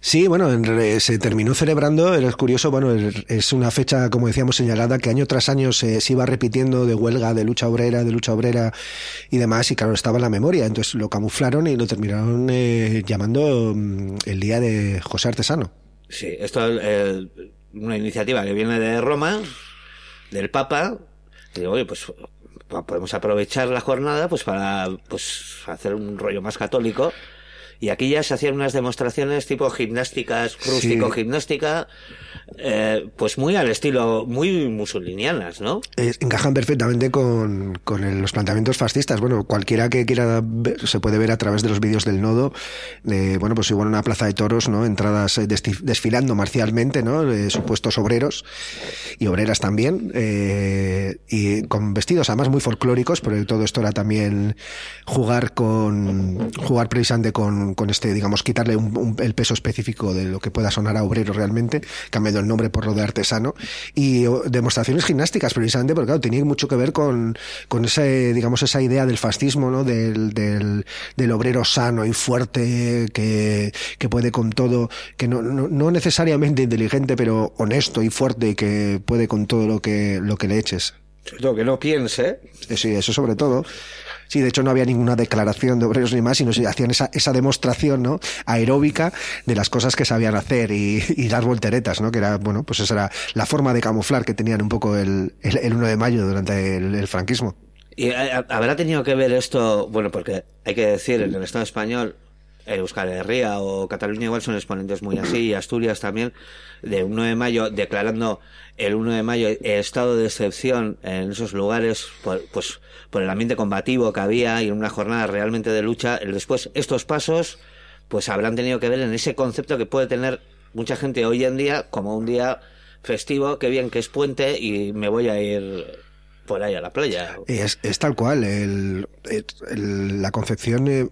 Sí, bueno, se terminó celebrando, es curioso, bueno, es- una fecha, como decíamos, señalada, que año tras año se, se iba repitiendo de huelga, de lucha obrera, de lucha obrera y demás, y claro, estaba en la memoria, entonces lo camuflaron y lo terminaron eh, llamando mm, el Día de José Artesano. Sí, esto es eh, una iniciativa que viene de Roma, del Papa, digo, oye, pues podemos aprovechar la jornada pues para pues hacer un rollo más católico. Y aquí ya se hacían unas demostraciones tipo gimnásticas, rústico-gimnástica, eh, pues muy al estilo, muy musulinianas, ¿no? Eh, encajan perfectamente con, con el- los planteamientos fascistas. Bueno, cualquiera que quiera ver- se puede ver a través de los vídeos del nodo, bueno, pues igual una plaza de toros, ¿no? Entradas eh, desfilando marcialmente, ¿no? Supuestos obreros y obreras también, eh, y con vestidos además muy folclóricos, pero todo esto era también jugar con, jugar precisamente con, con este, digamos, quitarle un- un- el peso específico de lo que pueda sonar a obrero realmente, cambiando el nombre por lo de artesano, y o, demostraciones gimnásticas precisamente, porque claro, tenía mucho que ver con, con ese, digamos, esa idea del fascismo, ¿no? Del, del, del obrero sano y fuerte que, que puede con todo, que no, no, no necesariamente inteligente, pero honesto y fuerte y que puede con todo lo que, lo que le eches. Sobre todo que no piense. Eh, Sí, eso sobre todo. Sí, de hecho no había ninguna declaración de obreros ni más, sino que hacían esa, esa demostración ¿no? aeróbica de las cosas que sabían hacer y, y las volteretas, ¿no? que era, bueno, pues esa era la forma de camuflar que tenían un poco el, el, el 1 de mayo durante el, el franquismo. Y habrá tenido que ver esto, bueno, porque hay que decir, en el Estado español, Euskal Herria o Cataluña igual son exponentes muy así, y Asturias también, de 1 de mayo, declarando el 1 de mayo estado de excepción en esos lugares, por, pues por el ambiente combativo que había y en una jornada realmente de lucha. Después, estos pasos, pues habrán tenido que ver en ese concepto que puede tener mucha gente hoy en día como un día festivo, que bien que es puente y me voy a ir por ahí a la playa. Es, es tal cual, el- la concepción eh,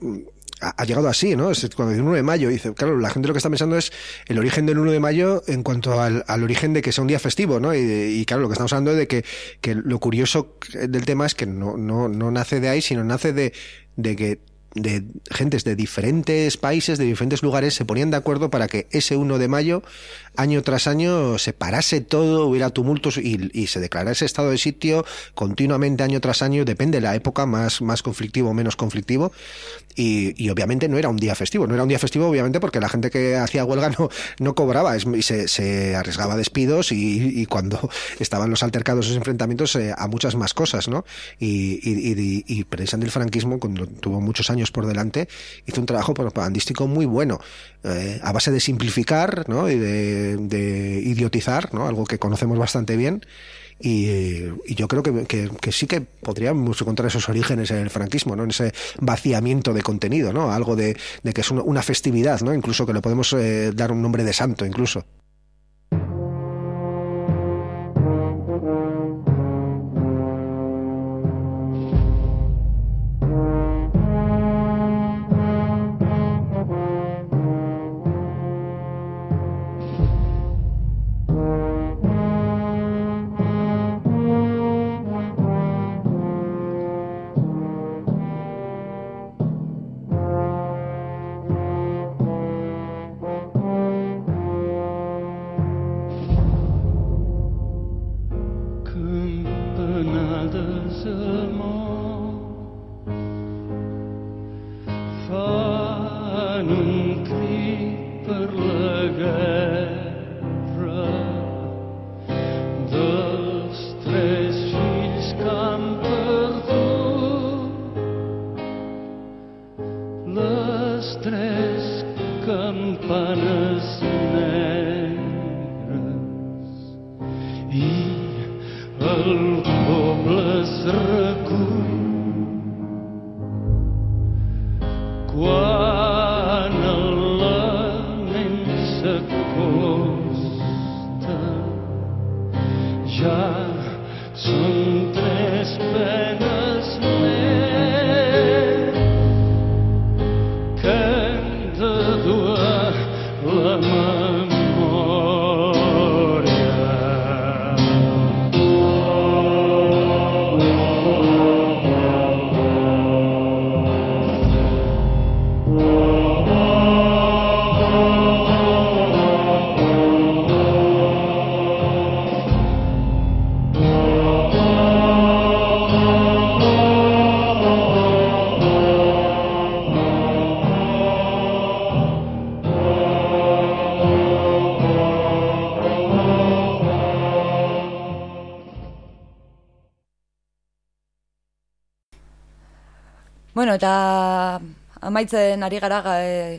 ha, llegado así, ¿no? Es cuando dice 1 de mayo, dice, claro, la gente lo que está pensando es el origen del 1 de mayo en cuanto al, al origen de que sea un día festivo, ¿no? Y, y claro, lo que estamos hablando es de que, que lo curioso del tema es que no, no, no nace de ahí, sino nace de, de que de gentes de diferentes países, de diferentes lugares, se ponían de acuerdo para que ese 1 de mayo, año tras año, se parase todo, hubiera tumultos y, y se declarase estado de sitio continuamente, año tras año, depende de la época, más, más conflictivo o menos conflictivo. Y, y obviamente no era un día festivo, no era un día festivo, obviamente, porque la gente que hacía huelga no, no cobraba es- y se, se arriesgaba a despidos y, cuando estaban los altercados, esos enfrentamientos, eh, a muchas más cosas, ¿no? Y, y precisamente el franquismo, cuando tuvo muchos años por delante, hizo un trabajo propagandístico muy bueno, eh, a base de simplificar, ¿no? Y de, de idiotizar, ¿no? Algo que conocemos bastante bien. Y, yo creo que, que- sí que podríamos encontrar esos orígenes en el franquismo, ¿no? En ese vaciamiento de contenido, ¿no? Algo de, de que es una festividad, ¿no? Incluso que le podemos eh, dar un nombre de santo, incluso. Bueno, eta amaitzen ari gara e,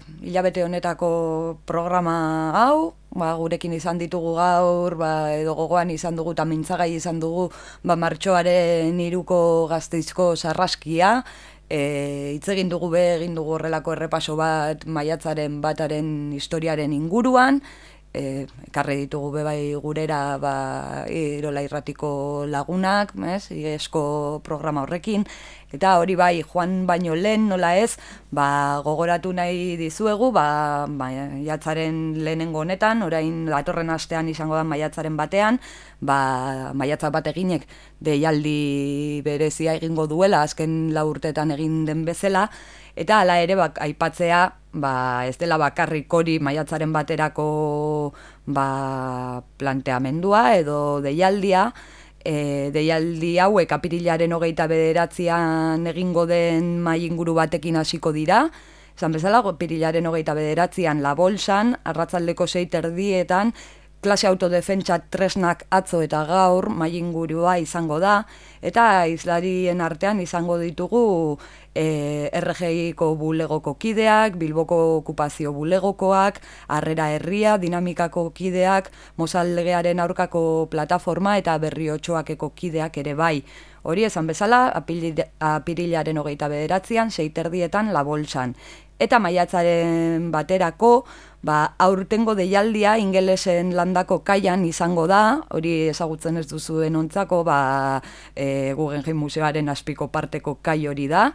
honetako programa hau, ba, gurekin izan ditugu gaur, ba, edo gogoan izan dugu eta mintzagai izan dugu ba, martxoaren iruko gazteizko sarraskia, e, hitz egin dugu be egin dugu horrelako errepaso bat maiatzaren bataren historiaren inguruan, e, ekarri ditugu be bai gurera ba, Irola irratiko lagunak, ez, IESko programa horrekin, eta hori bai joan baino lehen nola ez, ba, gogoratu nahi dizuegu, ba, maiatzaren lehenengo honetan, orain datorren astean izango da maiatzaren batean, ba, maiatza bat eginek deialdi berezia egingo duela, azken lau urteetan egin den bezala, eta hala ere bak, aipatzea ba, ez dela bakarrik hori maiatzaren baterako ba, planteamendua edo deialdia, e, deialdi hauek apirilaren hogeita bederatzean egingo den mai inguru batekin hasiko dira, Esan bezala, apirilaren hogeita bederatzean la bolsan, arratzaldeko seit erdietan, klase autodefentsa tresnak atzo eta gaur mai ingurua izango da, eta izlarien artean izango ditugu e, RGIko bulegoko kideak, Bilboko okupazio bulegokoak, Harrera Herria, Dinamikako kideak, Mosaldegearen aurkako plataforma eta Berriotxoakeko kideak ere bai. Hori esan bezala, apirilaren hogeita bederatzean, seiterdietan la bolsan. Eta maiatzaren baterako, ba, aurtengo deialdia ingelesen landako kaian izango da, hori ezagutzen ez duzuen ontzako, ba, e, Guggenheim Museoaren aspiko parteko kai hori da,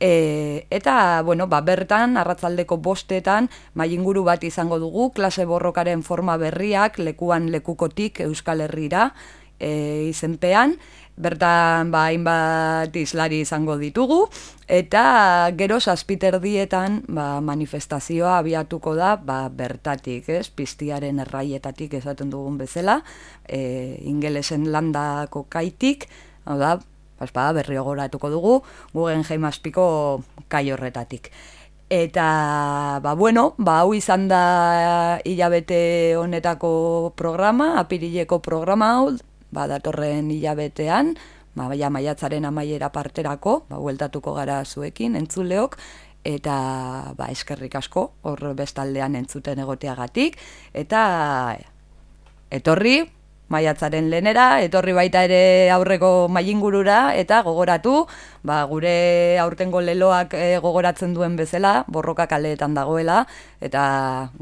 E, eta, bueno, ba, bertan, arratzaldeko bostetan, mai inguru bat izango dugu, klase borrokaren forma berriak, lekuan lekukotik Euskal Herrira, e, izenpean, bertan ba, hainbat islari izango ditugu, eta gero saspiterdietan ba, manifestazioa abiatuko da ba, bertatik, ez? piztiaren erraietatik esaten dugun bezala, e, ingelesen landako kaitik, hau da, ba, berri ogoratuko dugu, Guggenheim azpiko kai horretatik. Eta, ba, bueno, ba, hau izan da hilabete honetako programa, apirileko programa hau, ba, datorren hilabetean, ba, ja, maiatzaren amaiera parterako, ba, hueltatuko gara zuekin, entzuleok, eta ba, eskerrik asko, hor bestaldean entzuten egoteagatik, eta etorri, maiatzaren lehenera, etorri baita ere aurreko mailingurura eta gogoratu, ba, gure aurtengo leloak e, gogoratzen duen bezala, borroka kaleetan dagoela, eta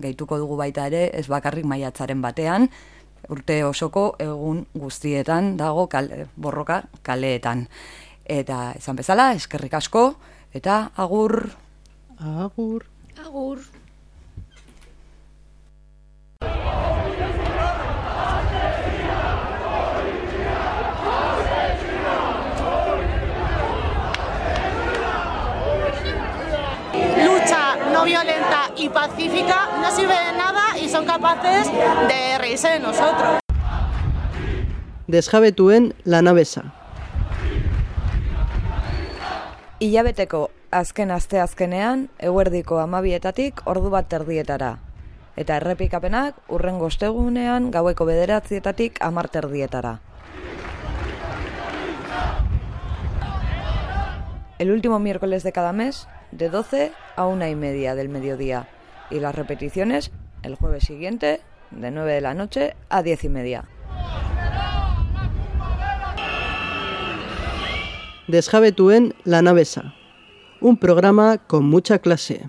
gehituko dugu baita ere, ez bakarrik maiatzaren batean, urte osoko egun guztietan dago kale, borroka kaleetan. Eta esan bezala, eskerrik asko, eta agur. Agur. Agur. No violenta y pacífica no sirve de nada y son capaces de reírse de nosotros. Desjabetuen lanabesa. Ilabeteko azken aste azkenean, eguerdiko amabietatik ordu bat terdietara. Eta errepikapenak urren gostegunean gaueko bederatzietatik amar terdietara. El último miércoles de cada mes, de 12 a una y media del mediodía. Y las repeticiones el jueves siguiente, de 9 de la noche a 10 y media. Desjabetuen lanabesa. Un programa con mucha clase.